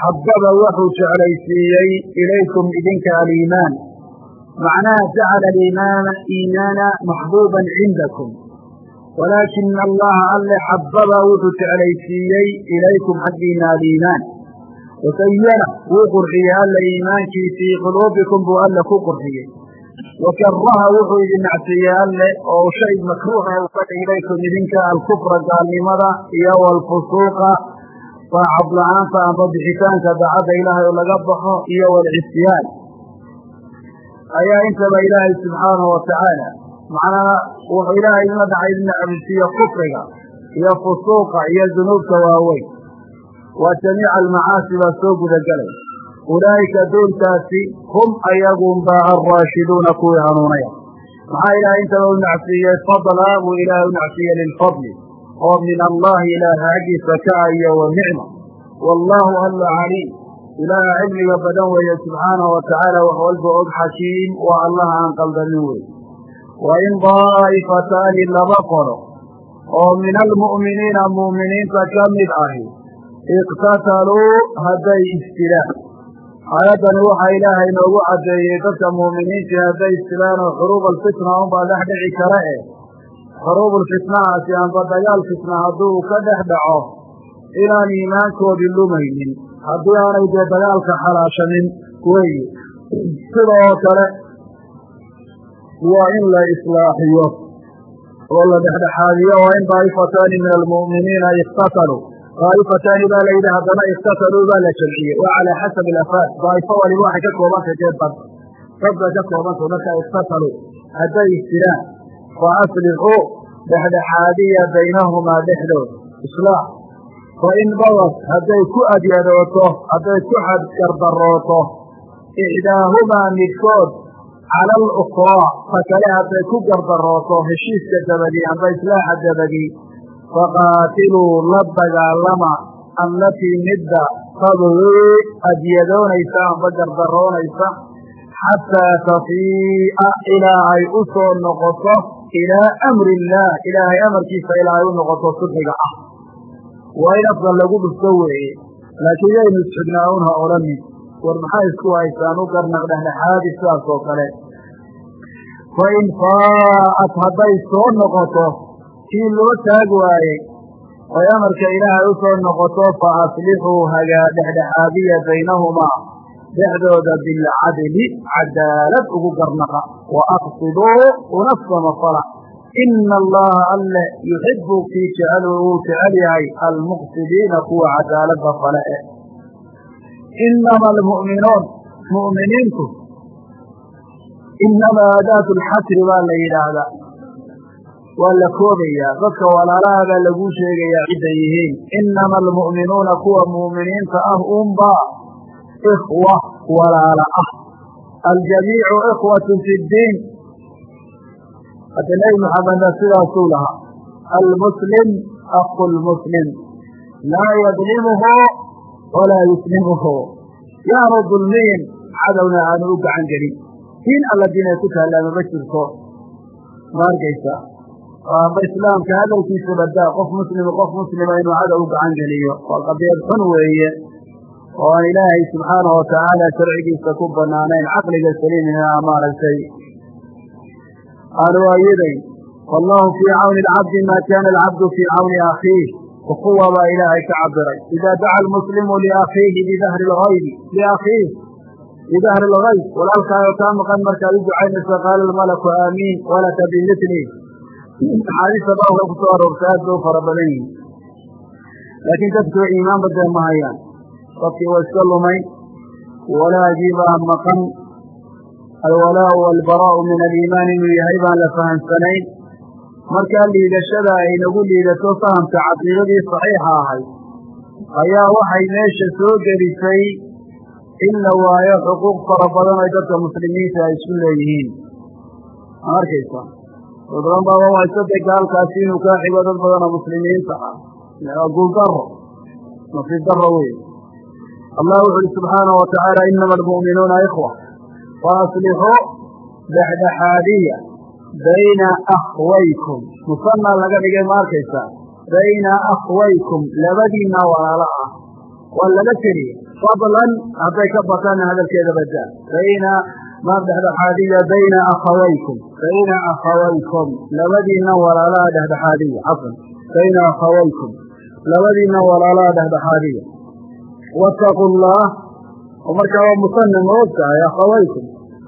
xababa wuxuu jeclaysiiyey ilaykum idinka aliimaan. Macnaha jacala aliimaana iimaana maxbuuban cindakum. Walaakina allaha alle xababa wuxuu jeclaysiiyey ilaykum xaggiina aliimaan wasayana wuu qurxiyey alla iimaankii fii quluubikum buu alle ku qurxiyey wakaraha wuxuu idin nacsiiyey alle oo shay makruuha u ka ilaykum idinka alkufra gaalnimada iyo walfusuuqa daacad la'aanta amba bixitaanka daacadda ilaahay oo laga baxo iyo walcisyaan ayaa intaba ilaahay subxaanahu watacaala macnaha wuxuu ilaahay idinla dhacay idin cabisiiyo kufriga iyo fusuuqa iyo dunuubta waaweyn waa jamiica almacaasi baa soo gudagelay ulaa'ika duulkaasi hum ayagunba alraashiduuna kuwii hanuunaya. Maxaa ilaahay intaba u nacsiiyey? Fadla buu ilaahay u nacsiiyey lilfadli oo min allahi ilaaha xaggiisa ka iyo wa nicma. Wallaahu alla caliim. Ilaaha cilmiga badan weeye subxaanahu watacaala wax walba og xakiim waa allaha aan qaldamin wey wa in daa'ifataani laba qolo. Oo min almu'miniina mu'miniinta ka mid ahi iqtataluu hadday istilaan aayaddani waxaa ilaahay noogu caddeeyey dadka mu'miniintii hadday istilaan oo xuruub alfitna unbaa dhex dhici kara eh xuruubulfitnahaasi amba dagaal fitna hadduu ka dhex dhaco inaan iimaankoodii lumaynin haddii aanay dee dagaalka xalaashanin weeye sidoo kale waa in la islaaxiyo oo la dhexdhexaadiyo waa in daa'ifataani min almu'miniina iqtataluu daa'ifataani baa la yidhi haddana iqtataluu baa la jamciyey waa calaa xasabi alafaad daa'ifo waliba waxay ka koobantay dee dad dad bay ka koobantay marka iqtataluu hadday istiraan fa aslixuu dhexdhexaadiya baynahumaa dhexdooda islaax fa in badad hadday ku adyadooto hadday ku xadgardarooto ixdaahumaa midkood cala alukraa ta kale hadday ku gardarooto heshiiska dabadii amba islaaxa dabadii faqaatiluu la dagaalama allatii midda tabgii adyadoonaysa amba gardaroonaysa xataa tafii'a ilaa ay u soo noqoto ilaa amri illaah ilaahay amarkiisa ilaa ay u noqoto sulxiga ah waa in afka lagu dhufto weeye laakiin yaynu isxignaa un ha odhanin war maxaa isku haysaan u garnaq sidaas oo kale fa in faa'at hadday soo noqoto kii loo taag waayey oy amarka ilaahay u soo noqoto fa aslixuu hagaa dhexdhexaadiya baynahumaa dhexdooda bilcadli cadaalad ugu garnaqa wa aqsiduu una samafala ina allaha alle yuxibu kii jecel wuu jecel yahay almuqsidiina kuwa cadaaladda fale eh. Inama almu'minuun mu'miniintu. Inama aadaatu lxasri baa la yidhaahdaa waa la koobayaa dadka walaalaha baa laguu sheegayaa cidday yihiin. Inama almu'minuuna kuwa mu'miniinta ah unbaa ikhwa walaala ah. Aljamiicu ikhwatu fi ddiin hadda nebi maxamedna sidaasuu lahaa almuslim aku lmuslim laa yadlimuhu walaa yuslimuhu. Yaanu dulmiyin cadowna aanu u gacan gelin. Diin alla diinay ku taallaa mama jirto. Ma islaamka hadalkiisa badaa qof muslima qof muslima inuu cadow gacan geliyo. Waa qadiyad xun weeye oo aan ilaahay subxaanahu watacaala sharcigiisa ku banaanayn caqliga saliimina maaragtay. Aanu waayidayn wallahu fii cawni alcabdi maa kaana alcabdu fii cawni akhiih. Ukuwa baa ilaahay ka cabiray idaa daca almuslimu liakhiihi bidahri lgaybi liakhiih bidahri lgayb walaalkaayo kaa maqan markaad u ducaynayso qaala almalaku aamiin walaka bimili axaadiista baabka ku soo aroortay aad bay u fara badan yihiin laakiin dadku iimaanba dee ma hayaan dadkii waa iska lumay walaagii baa maqan alwalaau walbaraa'u min aliimaan inuu yahay baan la fahamsanayn markaa liidashada ay nagu liidato fahamka caqiidadii saxiixa ahayd ayaa waxay meesha soo gelisay in la waayo xuquuq fara badan ay dadka muslimiinta ay isku leeyihiin. Ma arkaysa dad badan baaba waysade gaalkaasi inuu kaa xigo dad badanoo muslimiinta ah. Guuldaro nasiib daro wey allah wuxu uhi subxaanahu watacaala inama almu'minuuna ikhwa. Wa aslixuu dhexdhexaadiya. Bayna akhwaykum. Musanaa laga dhigay ma arkaysaa bayna akhwaykum. Labadiina walaalo ah. Waa laba keliya fadlan hadday ka bataanna hadalkeeda badaa bayna ma dhexdhexaadiya bayna akhawaykum bayna akhawaykum labadiina walaalaha dhexdhexaadiya cafan bayna akhawaykum labadiina walaalaha dhexdhexaadiya wataqu llah oo markaa waa musana ma og tahay akhawaykum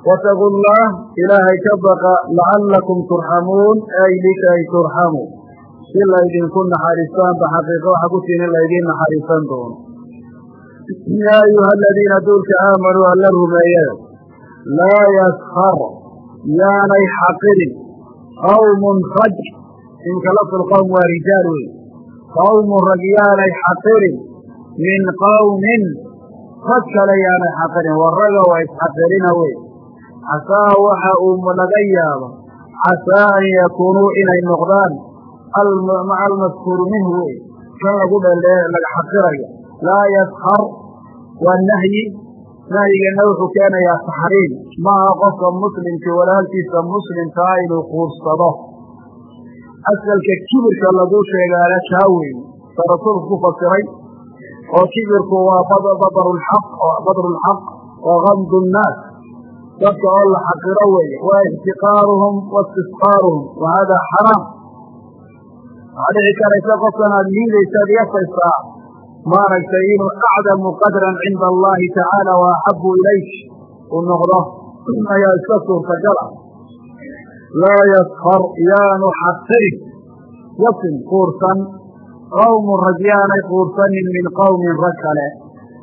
wataqu llah ilaahay ka baqa lacallakum turxamuun ay likay turxamuu si laydinku naxariistaanba xaqiiqo waxa ku siin in laydiin naxariisan doono yaa ayuha aladiina duulka aamanuu alla rumeeyada laa yaskar yaanay xaqirin qawmun rag imka lafdulqowm waa rijaal wey qawmun rag yaanay xaqirin min qawmin rag kale yaanay xaqirin waraga waa isxaqirina wey casaa waxa uu laga yaabo casaa an yakuunuu inay noqdaan maca almadkuuru minhu wey kan lagu dhale laga xaqirayo laa yaskar waa nahyi nahyigana wuxuu keenayaa taxriim maaha qofka muslimka walaalkiisa muslimkaa inuu quursado. Asalka kibirka lagu sheegaana kaa sa rasuulku ku fasiray. Oo kibirku waa badrulxaq wa gamdu nnaas. Dadka oo la xaqiro weeye waa ixtiqaaruhum wa istisqaaruhum wa hada xaraam. Waxaa dhici karaysa qofkan aad liidaysaad yafaysaa maaragtay inuu acdamu qadran cinda allahi tacaala wa axabu ilayk uu noqdo ayaa iska suurtagala laa yaskar yaanu xaqirin yasin quursan. Qawmun rag yaanay quursanin min qawmin rag kale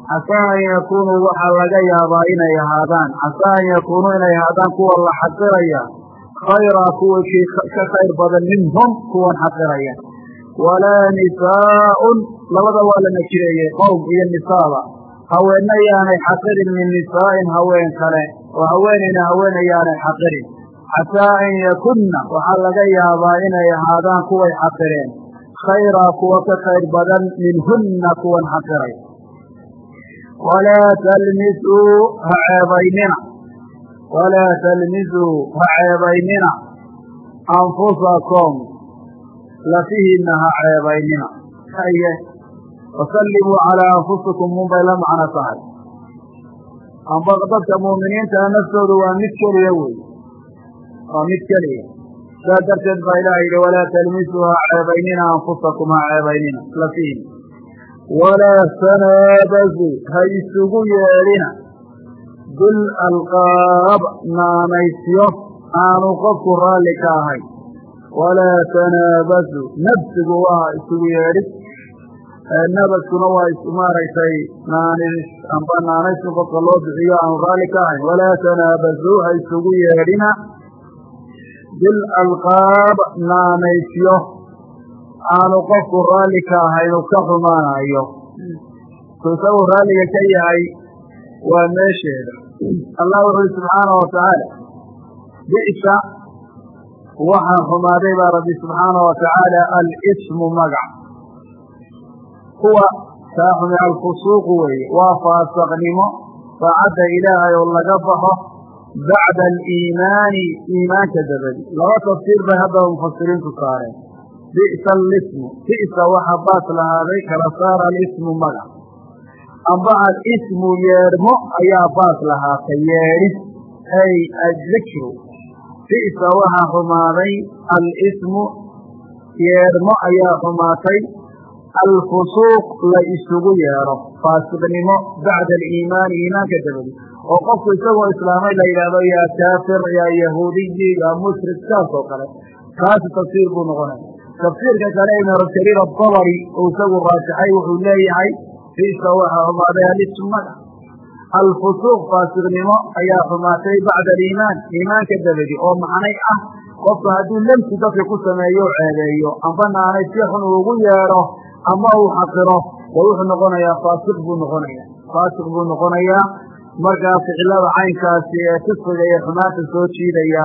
casaa an yakunuu waxaa laga yaabaa inay ahaadaan. Casaa an yakunuu inay ahaadaan kuwa la xaqiraya khayraa kuwa kii ka khayr badan minhum kuwan xaqiraya walaa nisaaun labada waa la nakireeyey qowm iyo nisaaba. Haweenna yaanay xaqirin min nisaa'in haween kale oo haweenayna haween yaanay xaqirin casaa an yakunna waxaa laga yaabaa inay ahaadaan kuway xaqireen. Khayraa kuwa ka khayr badan minhunna kuwan xaqiray. Walaa talmisuu ha ceebaynina. Walaa talmisuu ha ceebaynina. Anfusakum lafihiinna ha ceebaynina. Haye wasallimuu calaa anfusikum munbay la macno tahay amba dadka muuminiintaa naftoodu waa mid keliya wey waa mid keliya. Saas darteed baa ilaha yidhi walaa talmisuu ha ceebaynina anfusakum ha ceebaynina lafihiina walaa tanaabasuu ha isugu yeedhina bil alqaab naanaysyo aanu qofku raalli ka ahayn walaa tanaabasuu nabsigu waa isugu yeedhid nabaskuna waa maaragtay naanis amba naanaysku qofka loo bixiyo aanu raalli ka ahayn walaa tanaabasuu ha isugu yeedhina bil alqaab naanaysyo aanu qofku raalli ka ahayn u ka xumaanayo ku isagu raalliga ka yahay waa meesheeda allah wuxu uhi subxaana wa tacaala waxaa xumaaday baa rabbi subxaana wa tacaala alismu magac. Kuwa kaa xume alfusuuqu weeye. Waa faasaqnimo saacadda ilaahay oo laga baxo bacda aliimaani iimaanka dabadi laba tafsiir bay haddaba mufasiriintu saareen bi'sa alismu. Bi'sa waxa baas lahaaday kala saara alismu magac. Amba alismu yeedhmo ayaa baas lahaatay yeedhis ay adikru bi'sa waxaa xumaaday alismu yeedhmo ayaa xumaatay. Alfusuuq la isugu yeedho faasiqnimo bacda aliimaani iimaanka dabadi oo qofku isagoo islaamay la yidhaahdo yaa kaafir yaa yahuudiyi yaa mushrik saas oo kale. Kaasi tafsiir buu noqonaya. Tafsiirka kale ibn jariir adabari uu isagu raajixay wuxuu leeyahay biisa waxaa xumaaday alismu magac alfusuuq faasiqnimo ayaa xumaatay bacda aliimaan iimaanka dabadi oo macnay ah qofku hadduu lemsi dadka ku sameeyo o ceebeeyo amba naanay si xun uugu yeedho ama uu xaqiro de wuxuu noqonayaa faasiq buu noqonaya faasiq buu noqonayaa markaa ficilada caynkaasi ee fisqiga iyo xumaanta soo jiidaya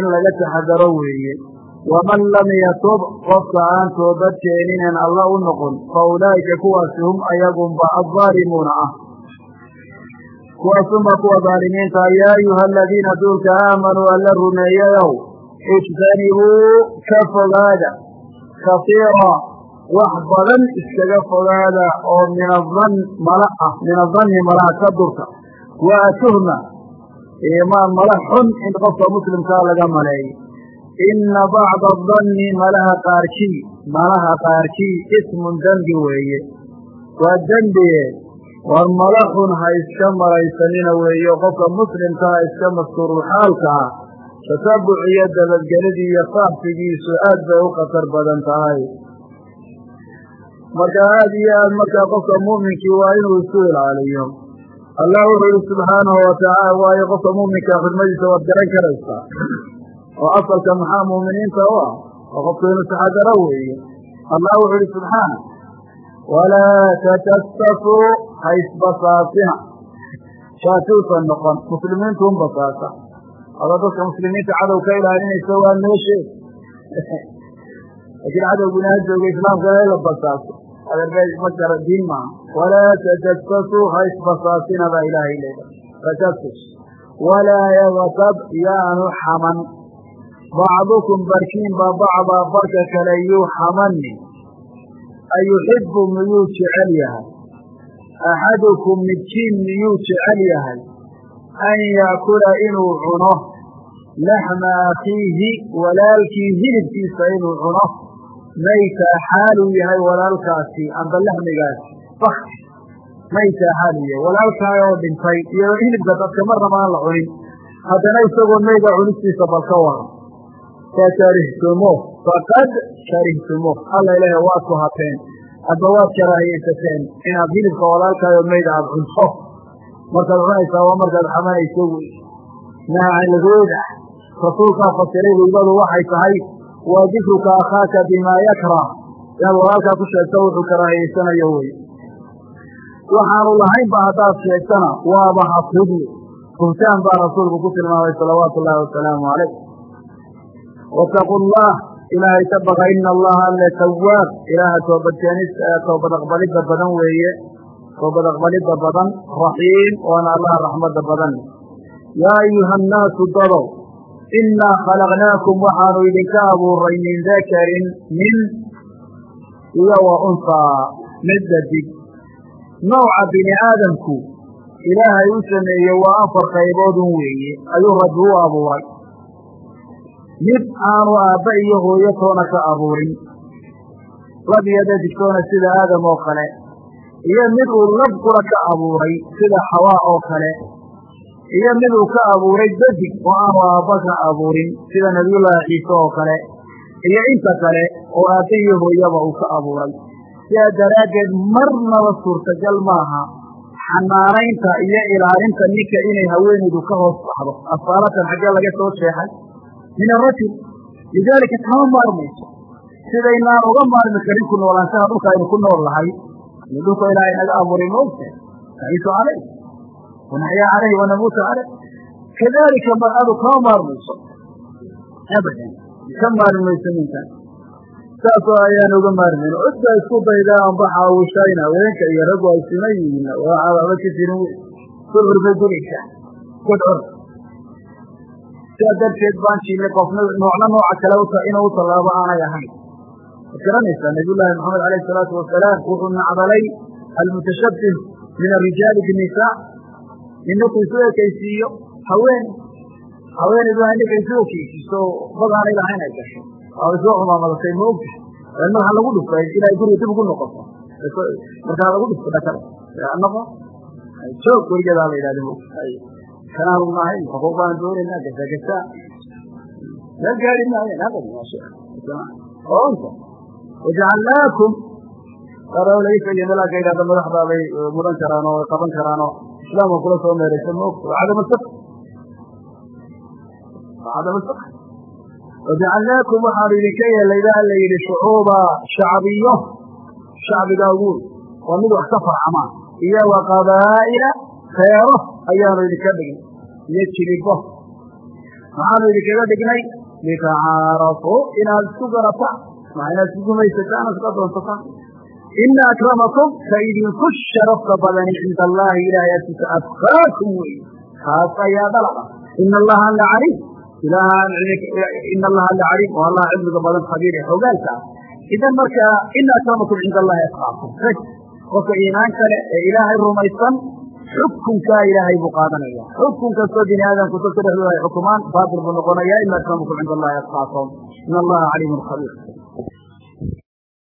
in laga taxadaro weeye. Waman lam yatub qofka aan toobad keeninen alla u noqon fa ulaa'ika kuwaasi hum ayagunba addaalimuuna ah kuwaasunba kuwa daalimiinta yaa ayuha aladiina duulka aamanuu alla rumeeyayow ijtanibuu ka fogaada kaiira wax badan iskaga fogaada oo min adan mala ah min adanni malaha ka durka wa atuhma mala xun in qofka muslimkaa laga maleeyo ina bacda adanni malaha qaarkii malaha qaarkii ismun dembi weeye waa dembie war mala xun ha iska malaysanina weeyo qofka muslimka ha iska mastuurulxaalka ah tasabuc iyo dabadgelidii iyo faxsigiisu aad bay u khatar badan tahay. Marka aad iyo aad markaa qofka muuminkii waa inuu isku ilaaliyo. Allah wuxuu yihi subxaanahu watacaala waayo qofka muuminkaa xurmadiisa waad garan karaysaa oo asalka maxaa muuminiinta u ah? Oo qofku inuu taxadaro weeye allah wuxuu yihi subxaana walaa tatasafuu ha isbasaasina shaatuusan noqon muslimiintu un basaasa adoo dadka muslimiinta cadow ka ilaalinaysa waa meesheed laakiin cadowguna ha jooga islaamkana in la basaaso adeerbe ma jara diin maaha walaa tajasasuu ha isbasaasina baa ilaahay leeda tajasus walaa yagtab yaanu xaman bacdukum barkiinba bacdaa barka kale yuu xamani ayuxibu miyuu jecel yahay axadukum midkiin miyuu jecel yahay an yaakula inuu cuno laxma akhiihi walaalkii hilibkiisa inuu cuno mayta xaaluu yahay walaalkaasi amba laxmigaasi bakti mayta xaaluu yahay walaalkaay oo dhintay iyo hilibka dadka marnaba aan la cunin haddana isagoo mayga cunistiisa bal ka wara fakarihtumo faqad karihtumo alla ilaahay waad ku hateen. Hadba waad karaahiyaysateen inaad hilibka walaalkaayo mayda aada cunto. Markaad cunaysaa waa markaad xamanayso wey. Maacalgooda rasuulkaa fasiray hiibadu waxay tahay waa dikruka akhaaka bimaa yakrah inaad walaalkaa ku sheegto wuxuu karaahiyaysanayo wey. Waxaanu lahaynba haddaad sheegtana waaba hafidli buhtaan baa rasuulku ku tilmaamay salawaatu ullaahi wasalaamu calayh wataqu llah ilaahay ka baqa ina allaha alle tawaab ilaaha toobadkeenis toobad aqbalidda badan weeye toobad aqbalidda badan raxiim waana allaha raxmadda badan yaa ayuha annaasu dadow innaa khalaqnaakum waxaanu idinka abuuray min dakarin nin iyo wa unhaa mid nooca bini aadamku ilaahay u sameeye waa afar qayboodun weeye ayuu rabbi u abuuray mid aanu aabba iyo hooyo toona ka abuurin. Lab iyo dadigtoona sida aadam oo kale. Iyo mid uu lab qura ka abuuray sida xawaa oo kale. Iyo mid uu ka abuuray dadig oo aanu aabba ka abuurin sida nabiyullaahi ciise oo kale. Iyo inta kale oo aabba iyo hooyaba uu ka abuuray. Sidaa daraaddeed marnaba suurtagal maaha xanaanaynta iyo ilaalinta ninka inay haweenaydu ka hoos baxdo. Asaalatan xaggee laga soo sheexay min arajul lidaalika kama maarmayso sidaynaan uga maarmi karin ku noolaanshaha dhulka aynu ku nool lahay inu dhulka ilaahay naga abuuray moogta naciisu calayh wanaxyaa calayh wanamuutu calayh kadaalika mar'adu kama maarmayso abadan ka maarmi mayso ninkan saasoo ayaan uga maarmayn cidda isku dayda anba xaawishayna haweenka iyo raggu ay siman yihiin waxaa waxba ka jirin sulcur bay gelaysaa godcor sidaa darteed baan jiilay qofna noocna nooca kale inuu tallaabo aanay ahayn. Waad garanaysaa nabiyullaahi maxamed alayhi salaatu wasalaam wuxuu nacdalay almutashabbih min arijaali binnisaa ninaku isu ekaysiiyo haween. Haweenaydu ha ninka isu ekaysiiso bad aanay lahayn ay gasho waaba soo cumaamadatay ma ogta n markaa lagu dhufto ilaa guriga dib ugu noqoto. Markaa lagu dhufto dhakada. Noqo. Joog weligeedaa la yidhahda mo kanaanu nahay xuquuq baan doonaynaa gasa gasa la gaari maayan hada onta wajacalnaakum qaro laga sheegay melaa ka yidhahda madaxdaa bay mudan karaan oo qaban karaan oo islaamka kula soo meeraysa ma ogta cadam saq cadam saq wajacalnaakum waxaanu idinka yeelay ba la yidhi shucuuba shacbiyo shacbiga ugu wey waa mid wax ka farcamaan iyo wa qabaa'ila feero ayaanu idinka dhignay iyo jilibo maxaanu idinkaga dhignay litacaarafuu inaad isku garataan. Maa inaad isku gumaysataan o doonsataan ina akramakum ka idinku sharafta badani cinda allahi ilahay agtiisa adkaakum wey kaas ayaa dhalada ina allaha la caliim ina allaha la caliim oo allah cilmiga badan khabiir xogaalka ah. Idan markaa ina akramakum cinda allahi atqaakum qofka iimaan kale ee ilaahay rumaysan xukunkaa ilaahay buu qaadanaya. Xukun kastoo bini aadamku dadka dhexdooda ay xukumaan baatil buu noqonaya ina akramakum cinda allahi atqaakum in allaha caliimun khabiir